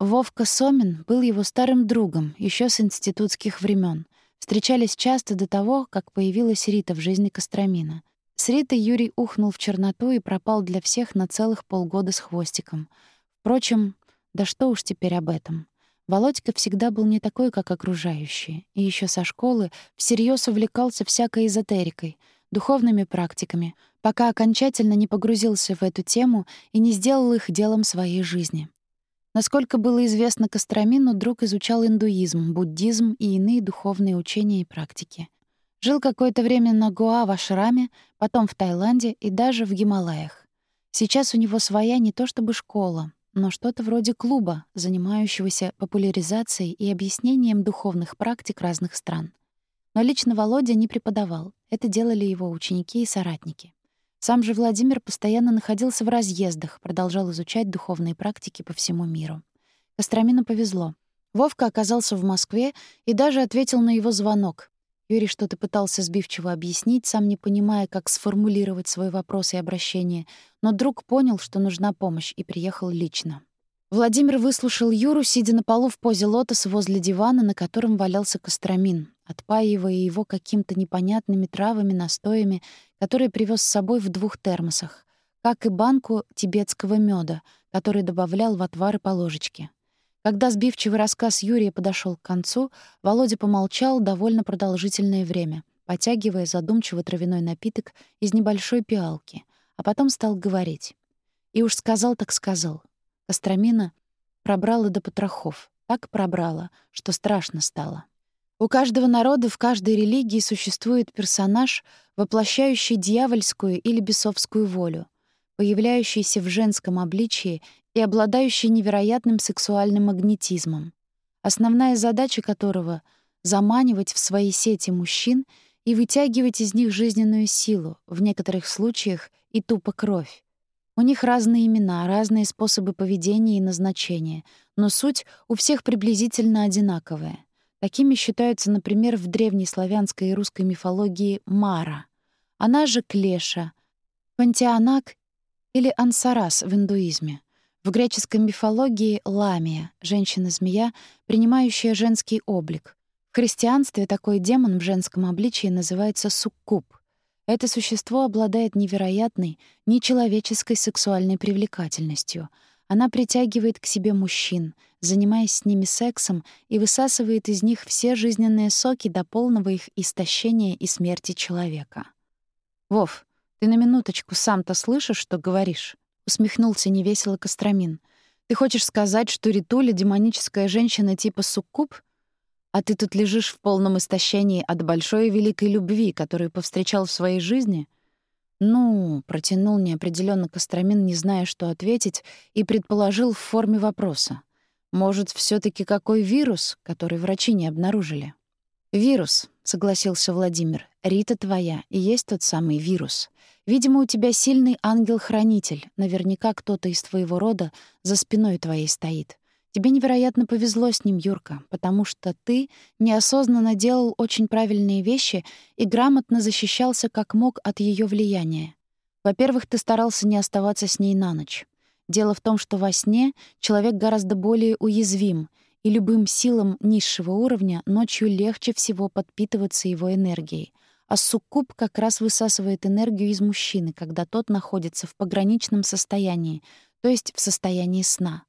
Вовка Сомин был его старым другом еще с институтских времен. Встречались часто до того, как появилась Рита в жизни Костромина. С Ритой Юрий ухнул в черноту и пропал для всех на целых полгода с хвостиком. Впрочем, да что уж теперь об этом. Володька всегда был не такой, как окружающие, и еще со школы всерьез увлекался всякой эзотерикой, духовными практиками, пока окончательно не погрузился в эту тему и не сделал их делом своей жизни. Насколько было известно Костромину, друг изучал индуизм, буддизм и иные духовные учения и практики. Жил какое-то время на Гоа в Ашраме, потом в Таиланде и даже в Гималаях. Сейчас у него своя не то чтобы школа, но что-то вроде клуба, занимающегося популяризацией и объяснением духовных практик разных стран. Но лично Володя не преподавал, это делали его ученики и соратники. Сам же Владимир постоянно находился в разъездах, продолжал изучать духовные практики по всему миру. Костромину повезло. Вовка оказался в Москве и даже ответил на его звонок. Юрий что-то пытался сбивчиво объяснить, сам не понимая, как сформулировать свой вопрос и обращение, но друг понял, что нужна помощь, и приехал лично. Владимир выслушал Юру, сидя на полу в позе лотоса возле дивана, на котором валялся Костромин, отпаивая его какими-то непонятными травами, настоями, которые привез с собой в двух термосах, как и банку тибетского меда, который добавлял в отвары по ложечке. Когда сбивчивый рассказ Юрия подошел к концу, Володя помолчал довольно продолжительное время, потягивая задумчиво травяной напиток из небольшой пиалки, а потом стал говорить. И уж сказал так сказал. Костромина пробрала до потрохов, так пробрала, что страшно стало. У каждого народа в каждой религии существует персонаж, воплощающий дьявольскую или бесовскую волю, появляющийся в женском обличии и обладающий невероятным сексуальным магнетизмом, основная задача которого — заманивать в свои сети мужчин и вытягивать из них жизненную силу, в некоторых случаях и тупо кровь. У них разные имена, разные способы поведения и назначения, но суть у всех приблизительно одинаковая. Такими считаются, например, в древней славянской и русской мифологии Мара, она же Клеша, Пантеонак или Ансарас в индуизме — в греческой мифологии — Ламия, женщина-змея, принимающая женский облик. В христианстве такой демон в женском обличии называется суккуб. Это существо обладает невероятной, нечеловеческой сексуальной привлекательностью. Она притягивает к себе мужчин, занимаясь с ними сексом и высасывает из них все жизненные соки до полного их истощения и смерти человека. «Вов, ты на минуточку сам-то слышишь, что говоришь?» усмехнулся невесело Костромин. Ты хочешь сказать, что Ритуля демоническая женщина типа суккуб? А ты тут лежишь в полном истощении от большой и великой любви, которую повстречал в своей жизни? Ну, протянул неопределенно Костромин, не зная, что ответить, и предположил в форме вопроса. Может, все таки какой вирус, который врачи не обнаружили? Вирус, согласился Владимир. Рита твоя и есть тот самый вирус. Видимо, у тебя сильный ангел-хранитель. Наверняка кто-то из твоего рода за спиной твоей стоит. Тебе невероятно повезло с ним, Юрка, потому что ты неосознанно делал очень правильные вещи и грамотно защищался как мог от ее влияния. Во-первых, ты старался не оставаться с ней на ночь. Дело в том, что во сне человек гораздо более уязвим, и любым силам низшего уровня ночью легче всего подпитываться его энергией — а суккуб как раз высасывает энергию из мужчины, когда тот находится в пограничном состоянии, то есть в состоянии сна.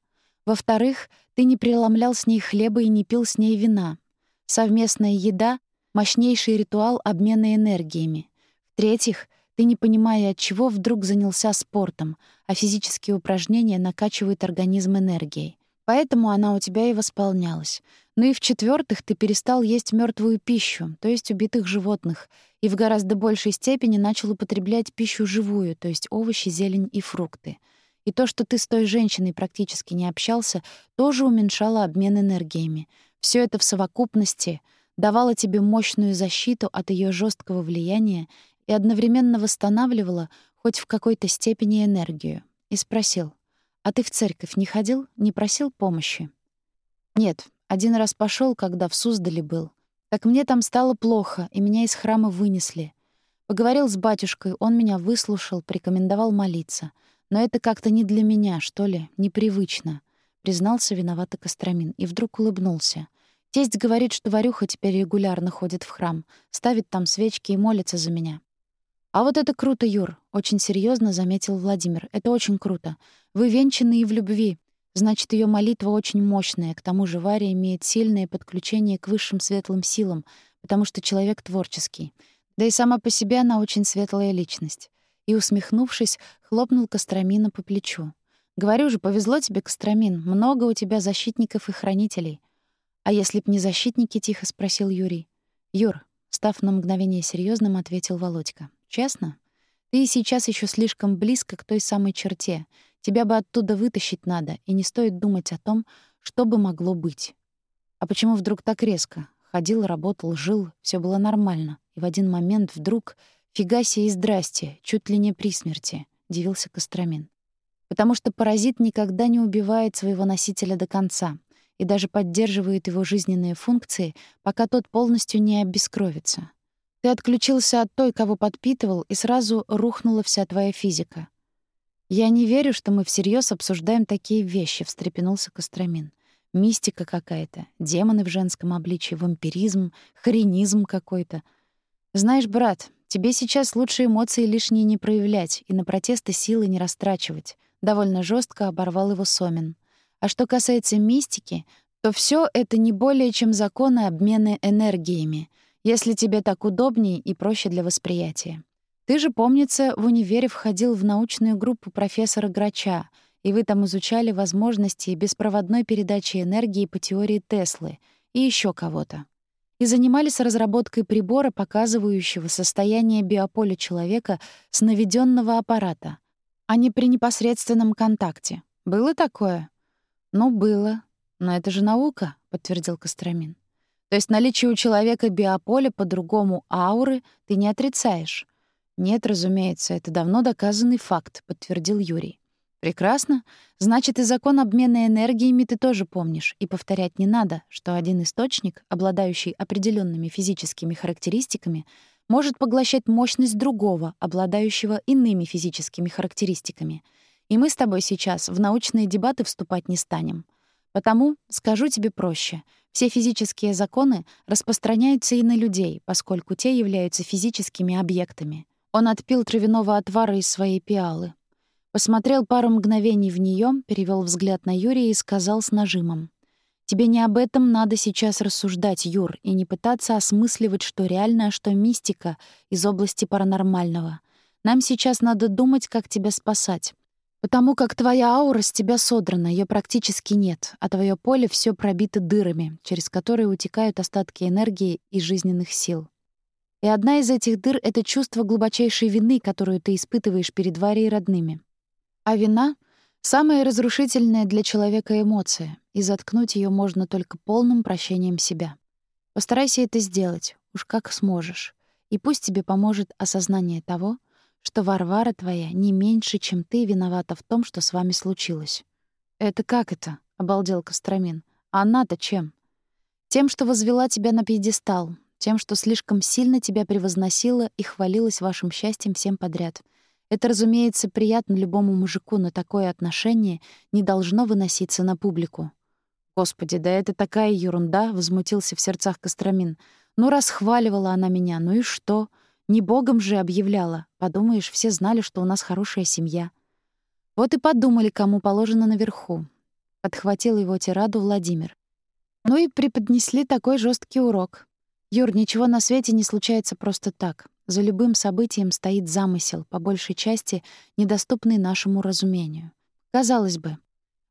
Во-вторых, ты не преломлял с ней хлеба и не пил с ней вина. Совместная еда — мощнейший ритуал обмена энергиями. В-третьих, ты, не понимая от чего, вдруг занялся спортом, а физические упражнения накачивают организм энергией. Поэтому она у тебя и восполнялась. Ну и в-четвертых, ты перестал есть мертвую пищу, то есть убитых животных, и в гораздо большей степени начал употреблять пищу живую, то есть овощи, зелень и фрукты. И то, что ты с той женщиной практически не общался, тоже уменьшало обмен энергиями. Все это в совокупности давало тебе мощную защиту от ее жесткого влияния и одновременно восстанавливало хоть в какой-то степени энергию. И спросил, «А ты в церковь не ходил, не просил помощи?» «Нет, один раз пошел, когда в Суздале был. Так мне там стало плохо, и меня из храма вынесли. Поговорил с батюшкой, он меня выслушал, порекомендовал молиться. Но это как-то не для меня, что ли, непривычно. признался виновато Костромин и вдруг улыбнулся. Тесть говорит, что Варюха теперь регулярно ходит в храм, ставит там свечки и молится за меня. «А вот это круто, Юр», — очень серьезно заметил Владимир. «Это очень круто. Вы венчаны и в любви. Значит, ее молитва очень мощная. К тому же Варя имеет сильное подключение к высшим светлым силам, потому что человек творческий. Да и сама по себе она очень светлая личность». И, усмехнувшись, хлопнул Костромина по плечу. «Говорю же, повезло тебе, Костромин. Много у тебя защитников и хранителей». «А если б не защитники?» — тихо спросил Юрий. «Юр», — став на мгновение серьезным, ответил Володька. Честно? Ты сейчас еще слишком близко к той самой черте. Тебя бы оттуда вытащить надо, и не стоит думать о том, что бы могло быть. А почему вдруг так резко? Ходил, работал, жил, все было нормально. И в один момент вдруг «фига себе и здрасте, чуть ли не при смерти», — дивился Костромин. Потому что паразит никогда не убивает своего носителя до конца и даже поддерживает его жизненные функции, пока тот полностью не обескровится. Ты отключился от той, кого подпитывал, и сразу рухнула вся твоя физика. Я не верю, что мы всерьез обсуждаем такие вещи, встрепенулся Костромин. Мистика какая-то, демоны в женском обличье, вампиризм, хренизм какой-то. Знаешь, брат, тебе сейчас лучше эмоции лишние не проявлять и на протесты силы не растрачивать. Довольно жестко оборвал его Сомин. А что касается мистики, то все это не более чем законы обмена энергиями — если тебе так удобнее и проще для восприятия. Ты же, помнится, в универе входил в научную группу профессора Грача, и вы там изучали возможности беспроводной передачи энергии по теории Теслы и еще кого-то. И занимались разработкой прибора, показывающего состояние биополя человека с наведенного аппарата, а не при непосредственном контакте. Было такое? Ну, было. Но это же наука, подтвердил Костромин. То есть наличие у человека биополя по-другому ауры ты не отрицаешь. Нет, разумеется, это давно доказанный факт, подтвердил Юрий. Прекрасно. Значит, и закон обмена энергиями ты тоже помнишь, и повторять не надо, что один источник, обладающий определенными физическими характеристиками, может поглощать мощность другого, обладающего иными физическими характеристиками. И мы с тобой сейчас в научные дебаты вступать не станем. Потому скажу тебе проще. Все физические законы распространяются и на людей, поскольку те являются физическими объектами. Он отпил травяного отвара из своей пиалы. Посмотрел пару мгновений в нее, перевел взгляд на Юрия и сказал с нажимом. «Тебе не об этом надо сейчас рассуждать, Юр, и не пытаться осмысливать, что реально, а что мистика из области паранормального. Нам сейчас надо думать, как тебя спасать. Потому как твоя аура с тебя содрана, ее практически нет, а твое поле все пробито дырами, через которые утекают остатки энергии и жизненных сил. И одна из этих дыр — это чувство глубочайшей вины, которую ты испытываешь перед Варей и родными. А вина — самая разрушительная для человека эмоция, и заткнуть ее можно только полным прощением себя. Постарайся это сделать, уж как сможешь, и пусть тебе поможет осознание того, что Варвара твоя не меньше, чем ты, виновата в том, что с вами случилось». «Это как это?» — обалдел Костромин. «А она-то чем?» «Тем, что возвела тебя на пьедестал, тем, что слишком сильно тебя превозносила и хвалилась вашим счастьем всем подряд. Это, разумеется, приятно любому мужику, но такое отношение не должно выноситься на публику». «Господи, да это такая ерунда!» — возмутился в сердцах Костромин. «Ну, расхваливала она меня, ну и что?» Не богом же объявляла. Подумаешь, все знали, что у нас хорошая семья. Вот и подумали, кому положено наверху. Подхватил его тираду Владимир. Ну и преподнесли такой жесткий урок. Юр, ничего на свете не случается просто так. За любым событием стоит замысел, по большей части недоступный нашему разумению. Казалось бы,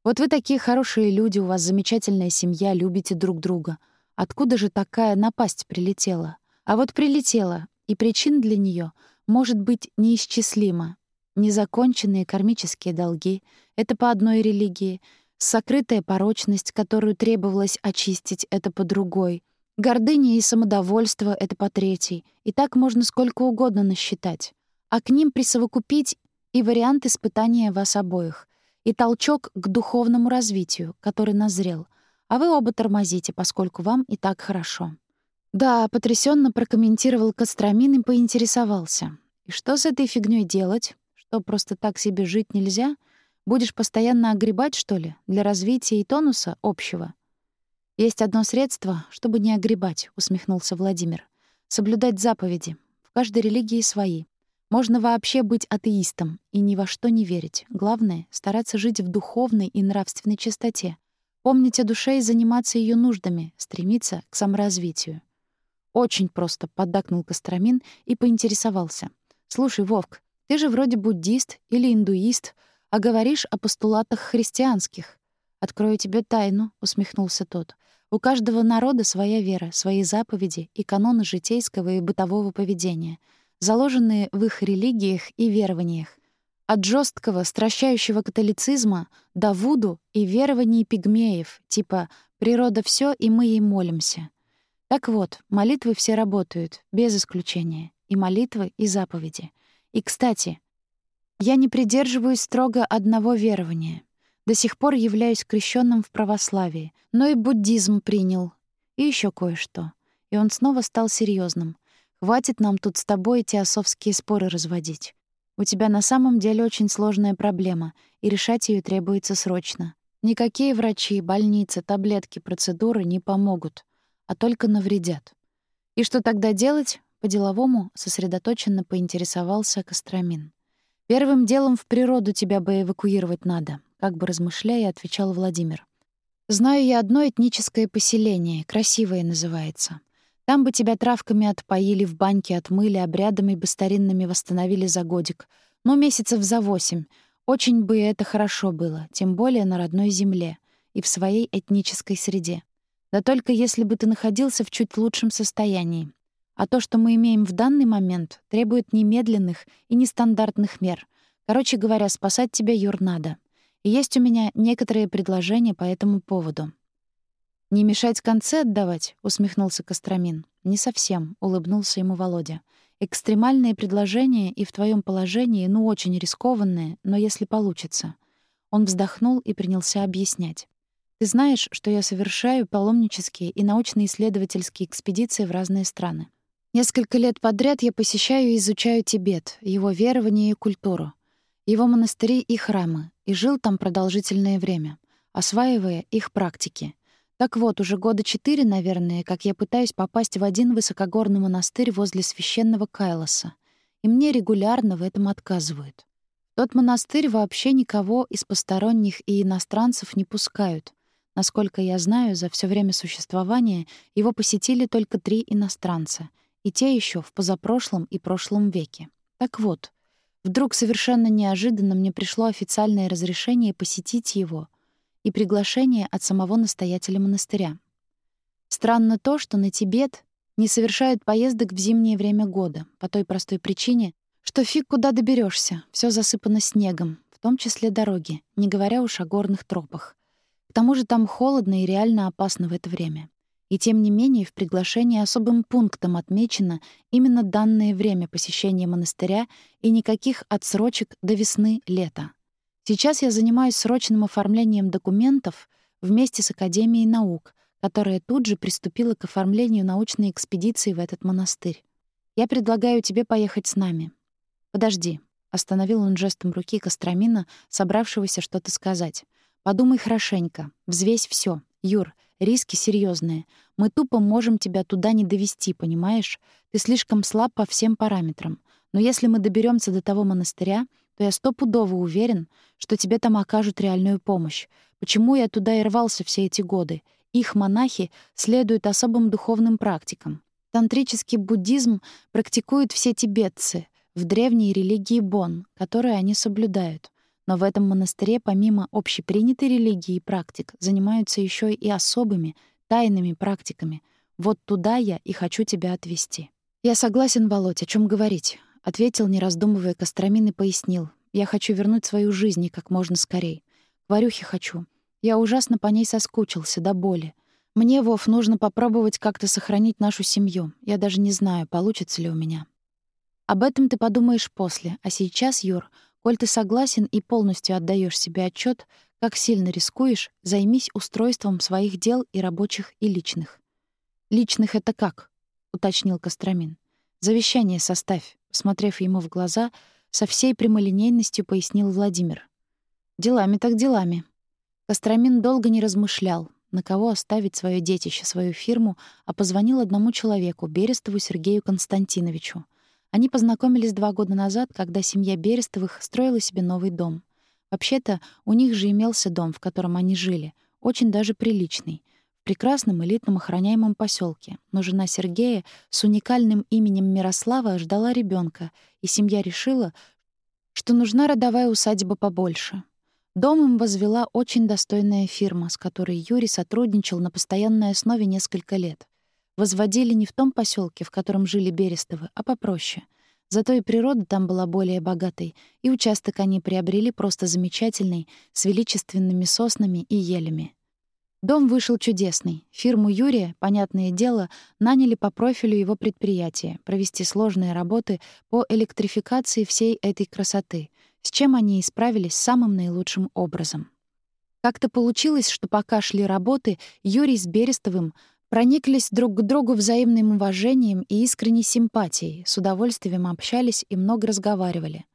вот вы такие хорошие люди, у вас замечательная семья, любите друг друга. Откуда же такая напасть прилетела? А вот прилетела, и причин для нее может быть неисчислимо. Незаконченные кармические долги — это по одной религии, сокрытая порочность, которую требовалось очистить — это по другой, гордыня и самодовольство — это по третьей, и так можно сколько угодно насчитать. А к ним присовокупить и вариант испытания вас обоих, и толчок к духовному развитию, который назрел, а вы оба тормозите, поскольку вам и так хорошо. Да, потрясенно прокомментировал Костромин и поинтересовался. И что с этой фигней делать? Что просто так себе жить нельзя? Будешь постоянно огребать, что ли, для развития и тонуса общего? Есть одно средство, чтобы не огребать, усмехнулся Владимир. Соблюдать заповеди. В каждой религии свои. Можно вообще быть атеистом и ни во что не верить. Главное — стараться жить в духовной и нравственной чистоте. Помнить о душе и заниматься ее нуждами, стремиться к саморазвитию. «Очень просто», — поддакнул Костромин и поинтересовался. «Слушай, Вовк, ты же вроде буддист или индуист, а говоришь о постулатах христианских. Открою тебе тайну», — усмехнулся тот. «У каждого народа своя вера, свои заповеди и каноны житейского и бытового поведения — заложенные в их религиях и верованиях. От жесткого, стращающего католицизма до вуду и верований пигмеев, типа «природа все, и мы ей молимся». Так вот, молитвы все работают, без исключения. И молитвы, и заповеди. И, кстати, я не придерживаюсь строго одного верования. До сих пор являюсь крещенным в православии, но и буддизм принял. И еще кое-что. И он снова стал серьезным. Хватит нам тут с тобой теософские споры разводить. У тебя на самом деле очень сложная проблема, и решать ее требуется срочно. Никакие врачи, больницы, таблетки, процедуры не помогут, а только навредят. И что тогда делать? По-деловому сосредоточенно поинтересовался Костромин. Первым делом в природу тебя бы эвакуировать надо, как бы размышляя, отвечал Владимир. Знаю я одно этническое поселение, красивое называется. Там бы тебя травками отпоили, в баньке отмыли, обрядами бы старинными восстановили за годик. Ну, месяцев за восемь. Очень бы это хорошо было, тем более на родной земле и в своей этнической среде. Да только если бы ты находился в чуть лучшем состоянии. А то, что мы имеем в данный момент, требует немедленных и нестандартных мер. Короче говоря, спасать тебя, Юр, надо. И есть у меня некоторые предложения по этому поводу. «Не мешать концы отдавать?» — усмехнулся Костромин. «Не совсем», — улыбнулся ему Володя. «Экстремальные предложения и в твоем положении, ну, очень рискованные, но если получится». Он вздохнул и принялся объяснять. «Ты знаешь, что я совершаю паломнические и научно-исследовательские экспедиции в разные страны. Несколько лет подряд я посещаю и изучаю Тибет, его верование и культуру, его монастыри и храмы, и жил там продолжительное время, осваивая их практики — так вот, уже года четыре, наверное, как я пытаюсь попасть в один высокогорный монастырь возле священного Кайлоса. И мне регулярно в этом отказывают. тот монастырь вообще никого из посторонних и иностранцев не пускают. Насколько я знаю, за все время существования его посетили только три иностранца, и те еще в позапрошлом и прошлом веке. Так вот, вдруг совершенно неожиданно мне пришло официальное разрешение посетить его — и приглашение от самого настоятеля монастыря. Странно то, что на Тибет не совершают поездок в зимнее время года, по той простой причине, что фиг куда доберешься, все засыпано снегом, в том числе дороги, не говоря уж о горных тропах. К тому же там холодно и реально опасно в это время. И тем не менее в приглашении особым пунктом отмечено именно данное время посещения монастыря и никаких отсрочек до весны-лета. Сейчас я занимаюсь срочным оформлением документов вместе с Академией наук, которая тут же приступила к оформлению научной экспедиции в этот монастырь. Я предлагаю тебе поехать с нами. Подожди, остановил он жестом руки Костромина, собравшегося что-то сказать. Подумай хорошенько, взвесь все. Юр, риски серьезные. Мы тупо можем тебя туда не довести, понимаешь? Ты слишком слаб по всем параметрам. Но если мы доберемся до того монастыря, то я стопудово уверен, что тебе там окажут реальную помощь. Почему я туда и рвался все эти годы? Их монахи следуют особым духовным практикам. Тантрический буддизм практикуют все тибетцы в древней религии Бон, которую они соблюдают. Но в этом монастыре помимо общепринятой религии и практик занимаются еще и особыми, тайными практиками. Вот туда я и хочу тебя отвезти. Я согласен, Володь, о чем говорить. — ответил, не раздумывая, Костромин и пояснил. «Я хочу вернуть свою жизнь и как можно скорей. К Варюхе хочу. Я ужасно по ней соскучился, до боли. Мне, Вов, нужно попробовать как-то сохранить нашу семью. Я даже не знаю, получится ли у меня. Об этом ты подумаешь после. А сейчас, Юр, коль ты согласен и полностью отдаешь себе отчет, как сильно рискуешь, займись устройством своих дел и рабочих, и личных». «Личных — это как?» — уточнил Костромин. «Завещание составь. Смотрев ему в глаза, со всей прямолинейностью пояснил Владимир. Делами так делами. Костромин долго не размышлял, на кого оставить свое детище, свою фирму, а позвонил одному человеку, Берестову Сергею Константиновичу. Они познакомились два года назад, когда семья Берестовых строила себе новый дом. Вообще-то, у них же имелся дом, в котором они жили, очень даже приличный, в прекрасном элитном охраняемом поселке. Но жена Сергея с уникальным именем Мирослава ждала ребенка, и семья решила, что нужна родовая усадьба побольше. Дом им возвела очень достойная фирма, с которой Юрий сотрудничал на постоянной основе несколько лет. Возводили не в том поселке, в котором жили Берестовы, а попроще. Зато и природа там была более богатой, и участок они приобрели просто замечательный, с величественными соснами и елями. Дом вышел чудесный. Фирму Юрия, понятное дело, наняли по профилю его предприятия провести сложные работы по электрификации всей этой красоты — с чем они и справились самым наилучшим образом. Как-то получилось, что пока шли работы, Юрий с Берестовым прониклись друг к другу взаимным уважением и искренней симпатией, с удовольствием общались и много разговаривали.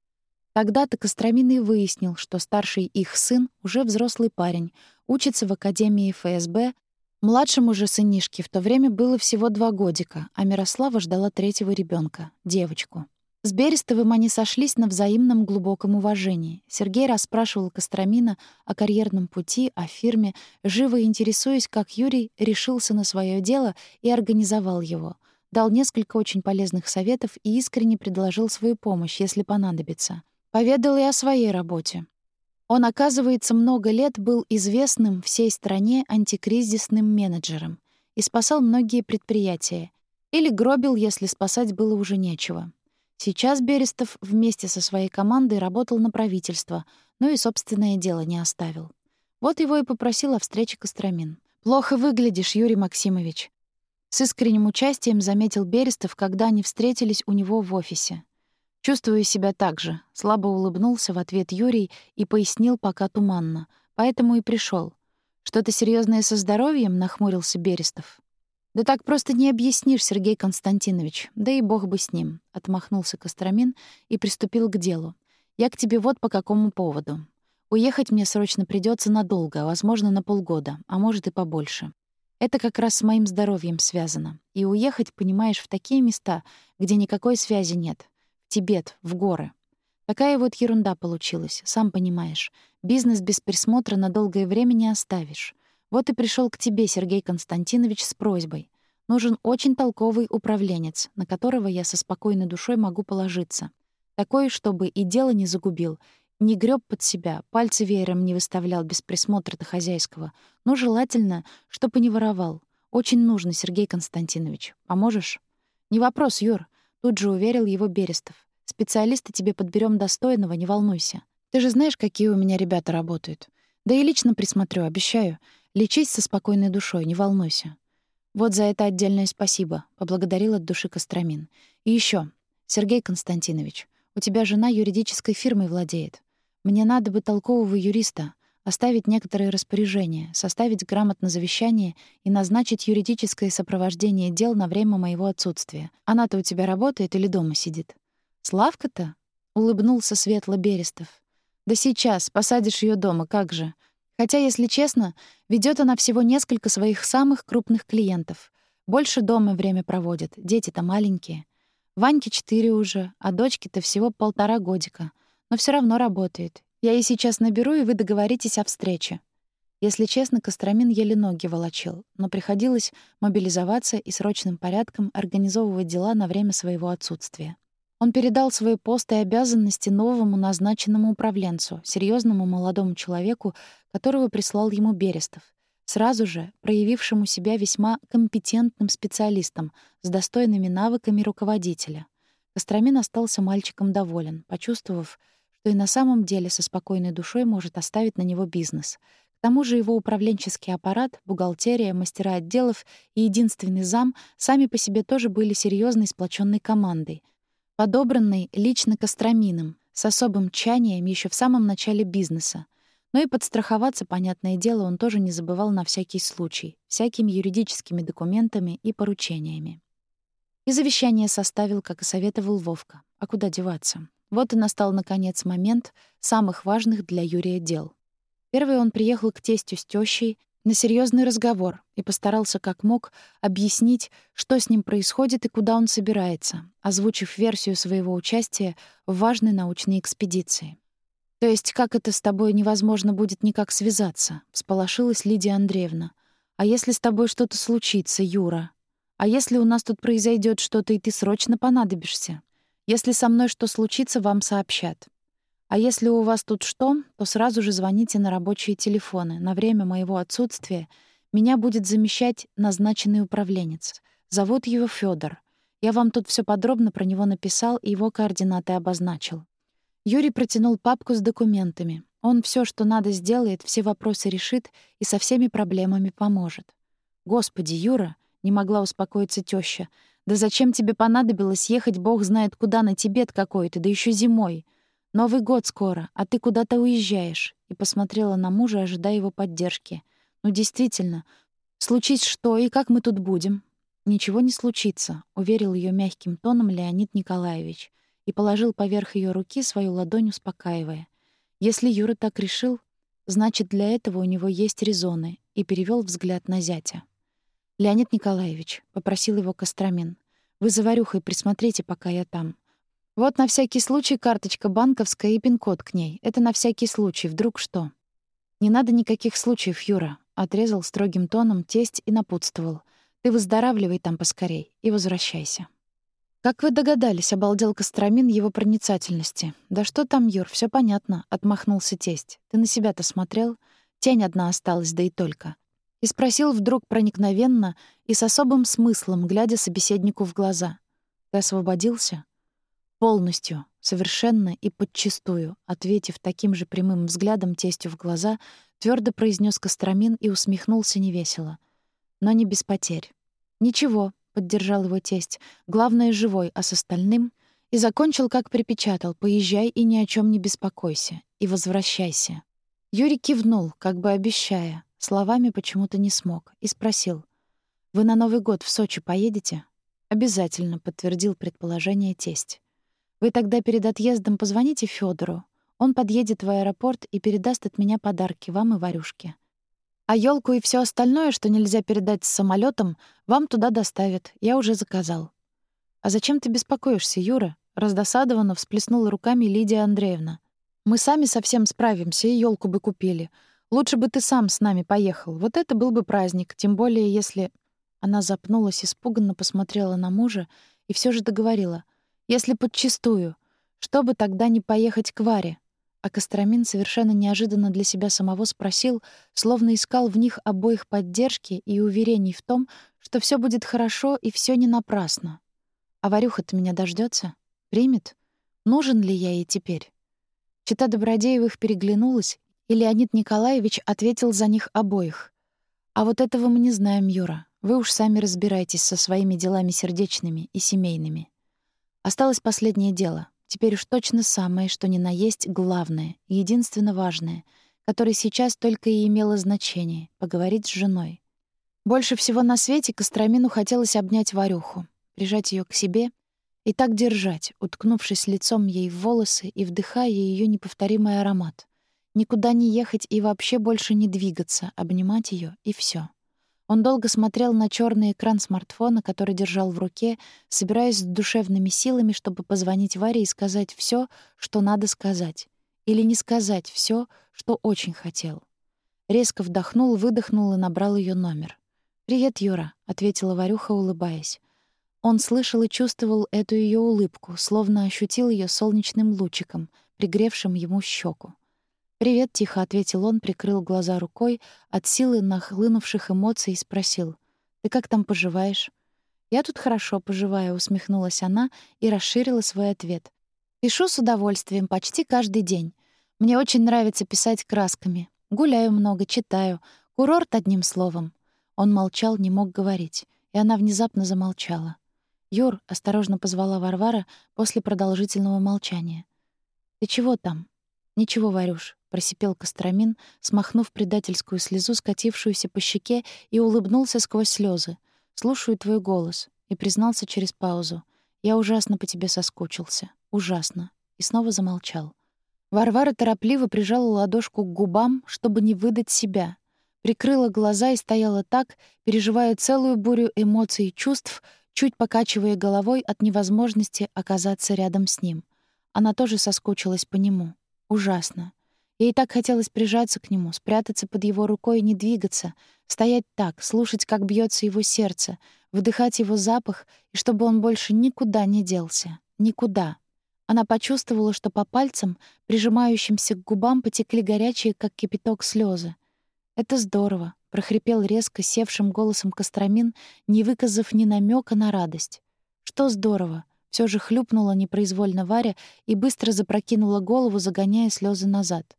Тогда-то Костромин выяснил, что старший их сын уже взрослый парень, учится в Академии ФСБ, младшему же сынишке в то время было всего два годика, а Мирослава ждала третьего ребенка, девочку. С Берестовым они сошлись на взаимном глубоком уважении. Сергей расспрашивал Костромина о карьерном пути, о фирме, живо интересуясь, как Юрий решился на свое дело и организовал его. Дал несколько очень полезных советов и искренне предложил свою помощь, если понадобится. Поведал и о своей работе. Он, оказывается, много лет был известным всей стране антикризисным менеджером и спасал многие предприятия. Или гробил, если спасать было уже нечего. Сейчас Берестов вместе со своей командой работал на правительство, но и собственное дело не оставил. Вот его и попросил о встрече Костромин. «Плохо выглядишь, Юрий Максимович». С искренним участием заметил Берестов, когда они встретились у него в офисе. «Чувствую себя так же», — слабо улыбнулся в ответ Юрий и пояснил пока туманно. «Поэтому и пришел. «Что-то серьезное со здоровьем?» — нахмурился Берестов. «Да так просто не объяснишь, Сергей Константинович. Да и бог бы с ним», — отмахнулся Костромин и приступил к делу. «Я к тебе вот по какому поводу. Уехать мне срочно придется надолго, возможно, на полгода, а может и побольше. Это как раз с моим здоровьем связано. И уехать, понимаешь, в такие места, где никакой связи нет. В Тибет, в горы. Такая вот ерунда получилась, сам понимаешь. Бизнес без присмотра на долгое время не оставишь. Вот и пришел к тебе, Сергей Константинович, с просьбой. Нужен очень толковый управленец, на которого я со спокойной душой могу положиться. Такой, чтобы и дело не загубил, не греб под себя, пальцы веером не выставлял без присмотра-то хозяйского. Но желательно, чтобы не воровал. Очень нужно, Сергей Константинович. Поможешь? Не вопрос, Юр. Тут же уверил его Берестов. Специалиста тебе подберем достойного, не волнуйся. Ты же знаешь, какие у меня ребята работают. Да и лично присмотрю, обещаю. Лечись со спокойной душой, не волнуйся. Вот за это отдельное спасибо, поблагодарил от души Костромин. И еще, Сергей Константинович, у тебя жена юридической фирмой владеет. Мне надо бы толкового юриста, оставить некоторые распоряжения, составить грамотно завещание и назначить юридическое сопровождение дел на время моего отсутствия. Она-то у тебя работает или дома сидит? Славка-то? улыбнулся светло Берестов. Да сейчас посадишь ее дома, как же? Хотя, если честно, ведет она всего несколько своих самых крупных клиентов. Больше дома время проводит, дети-то маленькие. Ваньке четыре уже, а дочке-то всего полтора годика. Но все равно работает. Я ей сейчас наберу, и вы договоритесь о встрече. Если честно, Костромин еле ноги волочил, но приходилось мобилизоваться и срочным порядком организовывать дела на время своего отсутствия. Он передал свой пост и обязанности новому назначенному управленцу, серьезному молодому человеку, которого прислал ему Берестов, сразу же проявившему себя весьма компетентным специалистом с достойными навыками руководителя. Костромин остался мальчиком доволен, почувствовав, что и на самом деле со спокойной душой может оставить на него бизнес. К тому же его управленческий аппарат, бухгалтерия, мастера отделов и единственный зам сами по себе тоже были серьезной сплоченной командой — подобранный лично Костроминым, с особым тчанием еще в самом начале бизнеса. Но и подстраховаться, понятное дело, он тоже не забывал на всякий случай, всякими юридическими документами и поручениями. И завещание составил, как и советовал Вовка. А куда деваться? Вот и настал, наконец, момент самых важных для Юрия дел. Первый он приехал к тестю с тещей на серьезный разговор и постарался как мог объяснить, что с ним происходит и куда он собирается, озвучив версию своего участия в важной научной экспедиции. «То есть как это с тобой невозможно будет никак связаться?» — всполошилась Лидия Андреевна. «А если с тобой что-то случится, Юра? А если у нас тут произойдет что-то, и ты срочно понадобишься? Если со мной что случится, вам сообщат. А если у вас тут что, то сразу же звоните на рабочие телефоны. На время моего отсутствия меня будет замещать назначенный управленец. Зовут его Федор. Я вам тут все подробно про него написал и его координаты обозначил. Юрий протянул папку с документами. Он все, что надо, сделает, все вопросы решит и со всеми проблемами поможет. Господи, Юра, не могла успокоиться теща. Да зачем тебе понадобилось ехать, бог знает куда, на Тибет какой-то, да еще зимой? Новый год скоро, а ты куда-то уезжаешь. И посмотрела на мужа, ожидая его поддержки. Ну действительно, случись что, и как мы тут будем? Ничего не случится, уверил ее мягким тоном Леонид Николаевич и положил поверх ее руки свою ладонь, успокаивая. Если Юра так решил, значит, для этого у него есть резоны, и перевел взгляд на зятя. Леонид Николаевич попросил его Костромин: "Вы за Варюхой присмотрите, пока я там. Вот на всякий случай карточка банковская и пин-код к ней. Это на всякий случай, вдруг что. Не надо никаких случаев, Юра, отрезал строгим тоном тесть и напутствовал. Ты выздоравливай там поскорей и возвращайся. Как вы догадались, обалдел Костромин его проницательности. Да что там, Юр, все понятно, отмахнулся тесть. Ты на себя-то смотрел? Тень одна осталась, да и только. И спросил вдруг проникновенно и с особым смыслом, глядя собеседнику в глаза. Ты освободился? Полностью, совершенно и подчистую, ответив таким же прямым взглядом тестю в глаза, твердо произнес Костромин и усмехнулся невесело. Но не без потерь. «Ничего», — поддержал его тесть, — «главное, живой, а с остальным...» И закончил, как припечатал, «Поезжай и ни о чем не беспокойся. И возвращайся». Юрий кивнул, как бы обещая, словами почему-то не смог, и спросил. «Вы на Новый год в Сочи поедете?» «Обязательно», — подтвердил предположение тесть. Вы тогда перед отъездом позвоните Федору. Он подъедет в аэропорт и передаст от меня подарки вам и Варюшке. А елку и все остальное, что нельзя передать с самолетом, вам туда доставят. Я уже заказал. А зачем ты беспокоишься, Юра? раздосадованно всплеснула руками Лидия Андреевна. Мы сами совсем справимся и елку бы купили. Лучше бы ты сам с нами поехал. Вот это был бы праздник, тем более если Она запнулась, испуганно посмотрела на мужа и все же договорила: если подчистую, чтобы тогда не поехать к Варе? А Костромин совершенно неожиданно для себя самого спросил, словно искал в них обоих поддержки и уверений в том, что все будет хорошо и все не напрасно. А Варюха-то меня дождется, Примет? Нужен ли я ей теперь? Чита Добродеевых переглянулась, и Леонид Николаевич ответил за них обоих. «А вот этого мы не знаем, Юра. Вы уж сами разбирайтесь со своими делами сердечными и семейными». Осталось последнее дело. Теперь уж точно самое, что ни на есть, главное единственно важное, которое сейчас только и имело значение — поговорить с женой. Больше всего на свете Костромину хотелось обнять Варюху, прижать ее к себе и так держать, уткнувшись лицом ей в волосы и вдыхая ее неповторимый аромат. Никуда не ехать и вообще больше не двигаться, обнимать ее и все. Он долго смотрел на черный экран смартфона, который держал в руке, собираясь с душевными силами, чтобы позвонить Варе и сказать все, что надо сказать. Или не сказать все, что очень хотел. Резко вдохнул, выдохнул и набрал ее номер. «Привет, Юра», — ответила Варюха, улыбаясь. Он слышал и чувствовал эту ее улыбку, словно ощутил ее солнечным лучиком, пригревшим ему щеку. «Привет», — тихо ответил он, прикрыл глаза рукой от силы нахлынувших эмоций и спросил. «Ты как там поживаешь?» «Я тут хорошо поживаю», — усмехнулась она и расширила свой ответ. «Пишу с удовольствием почти каждый день. Мне очень нравится писать красками. Гуляю много, читаю. Курорт, одним словом». Он молчал, не мог говорить, и она внезапно замолчала. «Юр», — осторожно позвала Варвара после продолжительного молчания. «Ты чего там?» «Ничего, Варюш», — просипел Костромин, смахнув предательскую слезу, скатившуюся по щеке, и улыбнулся сквозь слезы. «Слушаю твой голос», — и признался через паузу. «Я ужасно по тебе соскучился. Ужасно. и снова замолчал. Варвара торопливо прижала ладошку к губам, чтобы не выдать себя. Прикрыла глаза и стояла так, переживая целую бурю эмоций и чувств, чуть покачивая головой от невозможности оказаться рядом с ним. Она тоже соскучилась по нему. Ужасно. Ей так хотелось прижаться к нему, спрятаться под его рукой и не двигаться, стоять так, слушать, как бьется его сердце, вдыхать его запах, и чтобы он больше никуда не делся. Никуда. Она почувствовала, что по пальцам, прижимающимся к губам, потекли горячие, как кипяток, слезы. «Это здорово», — прохрипел резко севшим голосом Костромин, не выказав ни намека на радость. «Что здорово?» — все же хлюпнула непроизвольно Варя и быстро запрокинула голову, загоняя слезы назад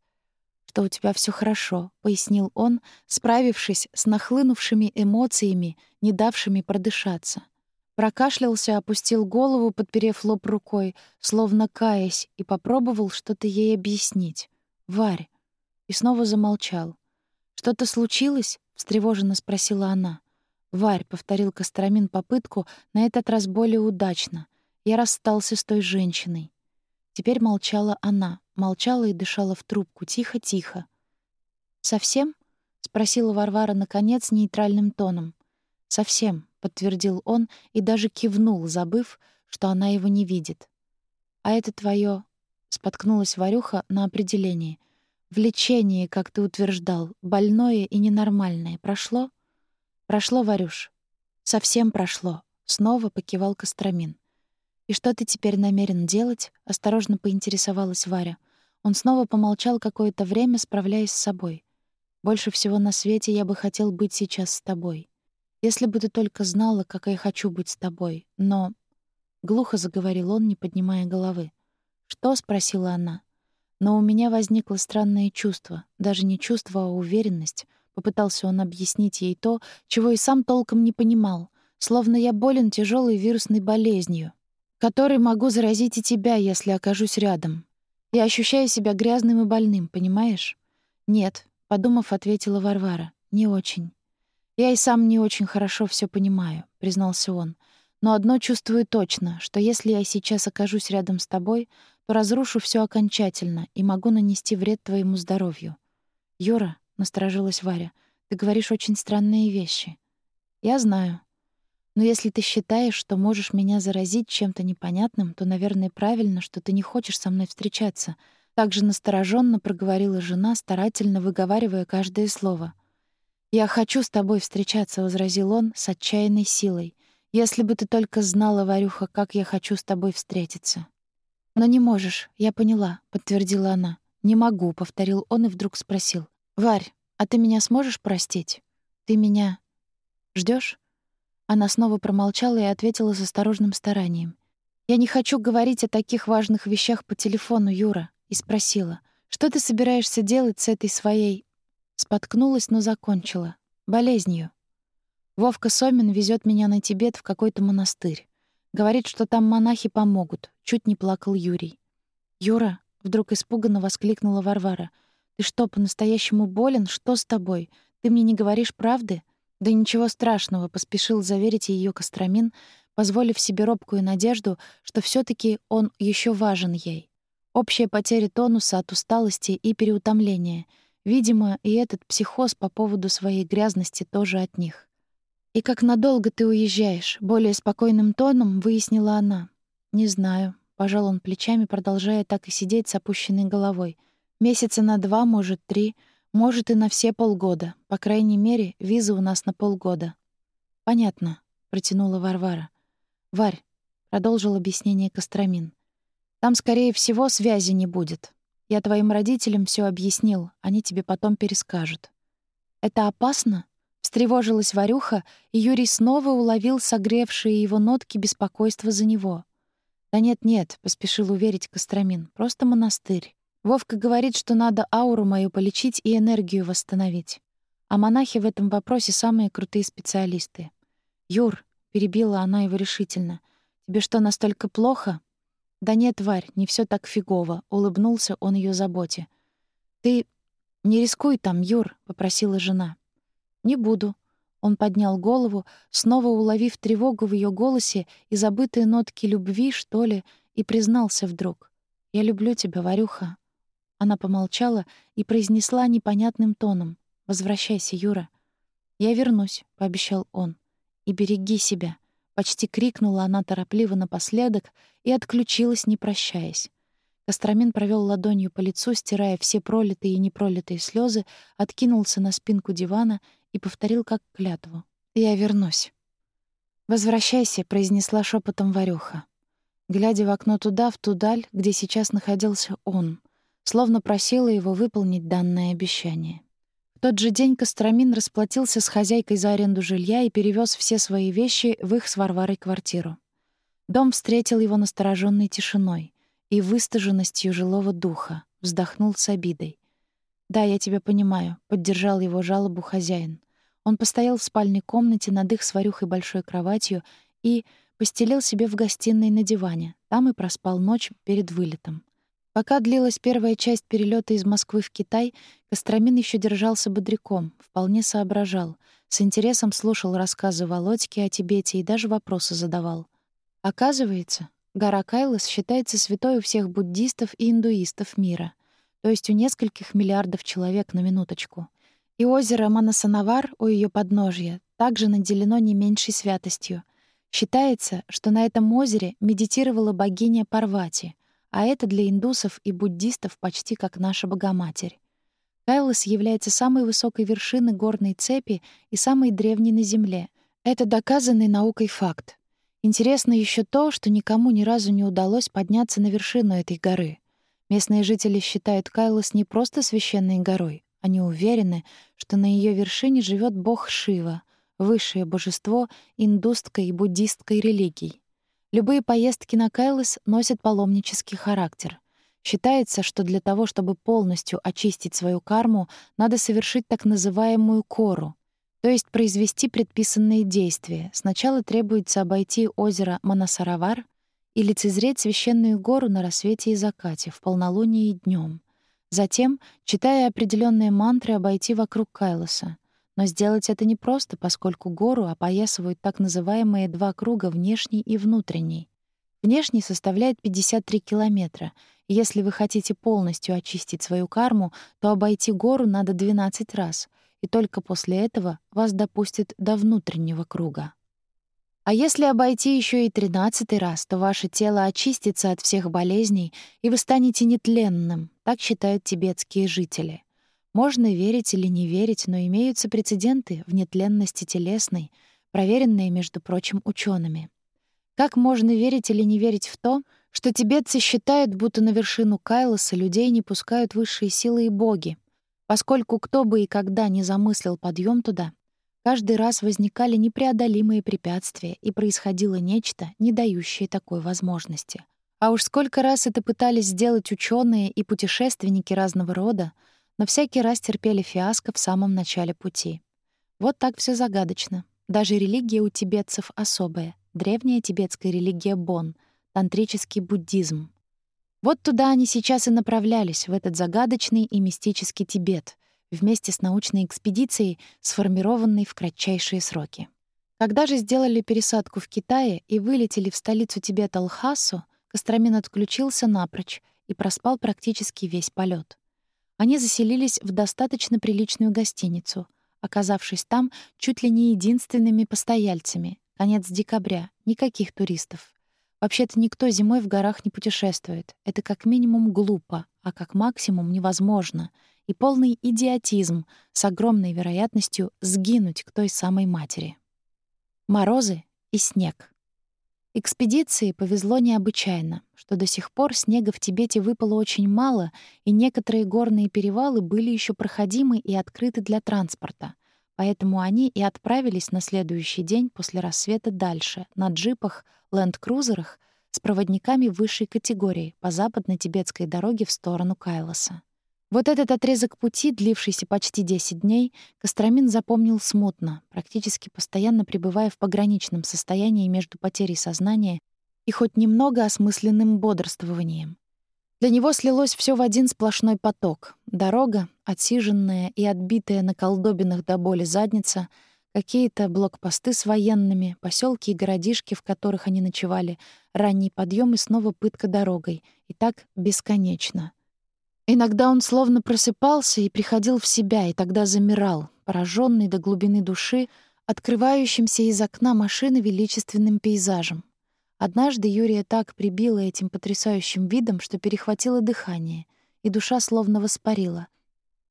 что у тебя все хорошо», — пояснил он, справившись с нахлынувшими эмоциями, не давшими продышаться. Прокашлялся, опустил голову, подперев лоб рукой, словно каясь, и попробовал что-то ей объяснить. «Варь!» И снова замолчал. «Что-то случилось?» — встревоженно спросила она. «Варь», — повторил Костромин попытку, на этот раз более удачно. «Я расстался с той женщиной». Теперь молчала она, молчала и дышала в трубку, тихо-тихо. «Совсем?» — спросила Варвара, наконец, нейтральным тоном. «Совсем», — подтвердил он и даже кивнул, забыв, что она его не видит. «А это твое...» — споткнулась Варюха на определении. «Влечение, как ты утверждал, больное и ненормальное, прошло?» «Прошло, Варюш. Совсем прошло», — снова покивал Костромин. «И что ты теперь намерен делать?» — осторожно поинтересовалась Варя. Он снова помолчал какое-то время, справляясь с собой. «Больше всего на свете я бы хотел быть сейчас с тобой. Если бы ты только знала, как я хочу быть с тобой. Но...» Глухо заговорил он, не поднимая головы. «Что?» — спросила она. Но у меня возникло странное чувство, даже не чувство, а уверенность. Попытался он объяснить ей то, чего и сам толком не понимал, словно я болен тяжелой вирусной болезнью, которой могу заразить и тебя, если окажусь рядом. Я ощущаю себя грязным и больным, понимаешь? Нет, подумав, ответила Варвара. Не очень. Я и сам не очень хорошо все понимаю, признался он. Но одно чувствую точно, что если я сейчас окажусь рядом с тобой, то разрушу все окончательно и могу нанести вред твоему здоровью. Юра, насторожилась Варя. Ты говоришь очень странные вещи. Я знаю, но если ты считаешь, что можешь меня заразить чем-то непонятным, то, наверное, правильно, что ты не хочешь со мной встречаться. Так же настороженно проговорила жена, старательно выговаривая каждое слово. «Я хочу с тобой встречаться», — возразил он с отчаянной силой. «Если бы ты только знала, Варюха, как я хочу с тобой встретиться». «Но не можешь, я поняла», — подтвердила она. «Не могу», — повторил он и вдруг спросил. «Варь, а ты меня сможешь простить? Ты меня ждешь? Она снова промолчала и ответила с осторожным старанием. «Я не хочу говорить о таких важных вещах по телефону, Юра», и спросила, «Что ты собираешься делать с этой своей...» Споткнулась, но закончила. «Болезнью. Вовка Сомин везет меня на Тибет в какой-то монастырь. Говорит, что там монахи помогут. Чуть не плакал Юрий. «Юра», — вдруг испуганно воскликнула Варвара, «ты что, по-настоящему болен? Что с тобой? Ты мне не говоришь правды?» Да ничего страшного, поспешил заверить ее Костромин, позволив себе робкую надежду, что все таки он еще важен ей. Общая потеря тонуса от усталости и переутомления. Видимо, и этот психоз по поводу своей грязности тоже от них. «И как надолго ты уезжаешь?» — более спокойным тоном выяснила она. «Не знаю», — пожал он плечами, продолжая так и сидеть с опущенной головой. «Месяца на два, может, три. Может, и на все полгода. По крайней мере, виза у нас на полгода. Понятно, протянула Варвара. Варь, продолжил объяснение Костромин. Там, скорее всего, связи не будет. Я твоим родителям все объяснил, они тебе потом перескажут. Это опасно? Встревожилась Варюха, и Юрий снова уловил согревшие его нотки беспокойства за него. «Да нет-нет», — поспешил уверить Костромин, — «просто монастырь. Вовка говорит, что надо ауру мою полечить и энергию восстановить. А монахи в этом вопросе самые крутые специалисты. «Юр», — перебила она его решительно, — «тебе что, настолько плохо?» «Да нет, Варь, не все так фигово», — улыбнулся он ее заботе. «Ты не рискуй там, Юр», — попросила жена. «Не буду». Он поднял голову, снова уловив тревогу в ее голосе и забытые нотки любви, что ли, и признался вдруг. «Я люблю тебя, Варюха». Она помолчала и произнесла непонятным тоном. «Возвращайся, Юра». «Я вернусь», — пообещал он. «И береги себя», — почти крикнула она торопливо напоследок и отключилась, не прощаясь. Костромин провел ладонью по лицу, стирая все пролитые и непролитые слезы, откинулся на спинку дивана и повторил как клятву. «Я вернусь». «Возвращайся», — произнесла шепотом Варюха, глядя в окно туда, в ту даль, где сейчас находился он, словно просила его выполнить данное обещание. В тот же день Костромин расплатился с хозяйкой за аренду жилья и перевез все свои вещи в их с Варварой квартиру. Дом встретил его настороженной тишиной и выстаженностью жилого духа, вздохнул с обидой. «Да, я тебя понимаю», — поддержал его жалобу хозяин. Он постоял в спальной комнате над их с Варюхой большой кроватью и постелил себе в гостиной на диване. Там и проспал ночь перед вылетом. Пока длилась первая часть перелета из Москвы в Китай, Костромин еще держался бодряком, вполне соображал, с интересом слушал рассказы Володьки о Тибете и даже вопросы задавал. Оказывается, Гора Кайлас считается святой у всех буддистов и индуистов мира, то есть у нескольких миллиардов человек на минуточку. И озеро Манасанавар у ее подножья также наделено не меньшей святостью. Считается, что на этом озере медитировала богиня Парвати, а это для индусов и буддистов почти как наша Богоматерь. Кайлас является самой высокой вершиной горной цепи и самой древней на Земле. Это доказанный наукой факт. Интересно еще то, что никому ни разу не удалось подняться на вершину этой горы. Местные жители считают Кайлас не просто священной горой, они уверены, что на ее вершине живет бог Шива, высшее божество индустской и буддистской религий. Любые поездки на Кайлас носят паломнический характер. Считается, что для того, чтобы полностью очистить свою карму, надо совершить так называемую кору, то есть произвести предписанные действия. Сначала требуется обойти озеро Манасаравар и лицезреть священную гору на рассвете и закате, в полнолуние и днем. Затем, читая определенные мантры, обойти вокруг Кайлоса. Но сделать это непросто, поскольку гору опоясывают так называемые два круга, внешний и внутренний. Внешний составляет 53 километра, если вы хотите полностью очистить свою карму, то обойти гору надо 12 раз — и только после этого вас допустят до внутреннего круга. А если обойти еще и тринадцатый раз, то ваше тело очистится от всех болезней, и вы станете нетленным, так считают тибетские жители. Можно верить или не верить, но имеются прецеденты в нетленности телесной, проверенные, между прочим, учеными. Как можно верить или не верить в то, что тибетцы считают, будто на вершину Кайлоса людей не пускают высшие силы и боги, Поскольку кто бы и когда не замыслил подъем туда, каждый раз возникали непреодолимые препятствия и происходило нечто, не дающее такой возможности. А уж сколько раз это пытались сделать ученые и путешественники разного рода, но всякий раз терпели фиаско в самом начале пути. Вот так все загадочно. Даже религия у тибетцев особая. Древняя тибетская религия Бон, тантрический буддизм. Вот туда они сейчас и направлялись, в этот загадочный и мистический Тибет, вместе с научной экспедицией, сформированной в кратчайшие сроки. Когда же сделали пересадку в Китае и вылетели в столицу Тибета Лхасу, Костромин отключился напрочь и проспал практически весь полет. Они заселились в достаточно приличную гостиницу, оказавшись там чуть ли не единственными постояльцами. Конец декабря, никаких туристов. Вообще-то никто зимой в горах не путешествует. Это как минимум глупо, а как максимум невозможно. И полный идиотизм с огромной вероятностью сгинуть к той самой матери. Морозы и снег. Экспедиции повезло необычайно, что до сих пор снега в Тибете выпало очень мало, и некоторые горные перевалы были еще проходимы и открыты для транспорта. Поэтому они и отправились на следующий день после рассвета дальше, на джипах — ленд-крузерах с проводниками высшей категории по западно-тибетской дороге в сторону Кайлоса. Вот этот отрезок пути, длившийся почти 10 дней, Костромин запомнил смутно, практически постоянно пребывая в пограничном состоянии между потерей сознания и хоть немного осмысленным бодрствованием. Для него слилось все в один сплошной поток. Дорога, отсиженная и отбитая на колдобинах до боли задница — Какие-то блокпосты с военными, поселки и городишки, в которых они ночевали, ранний подъем и снова пытка дорогой. И так бесконечно. Иногда он словно просыпался и приходил в себя, и тогда замирал, пораженный до глубины души, открывающимся из окна машины величественным пейзажем. Однажды Юрия так прибила этим потрясающим видом, что перехватило дыхание, и душа словно воспарила.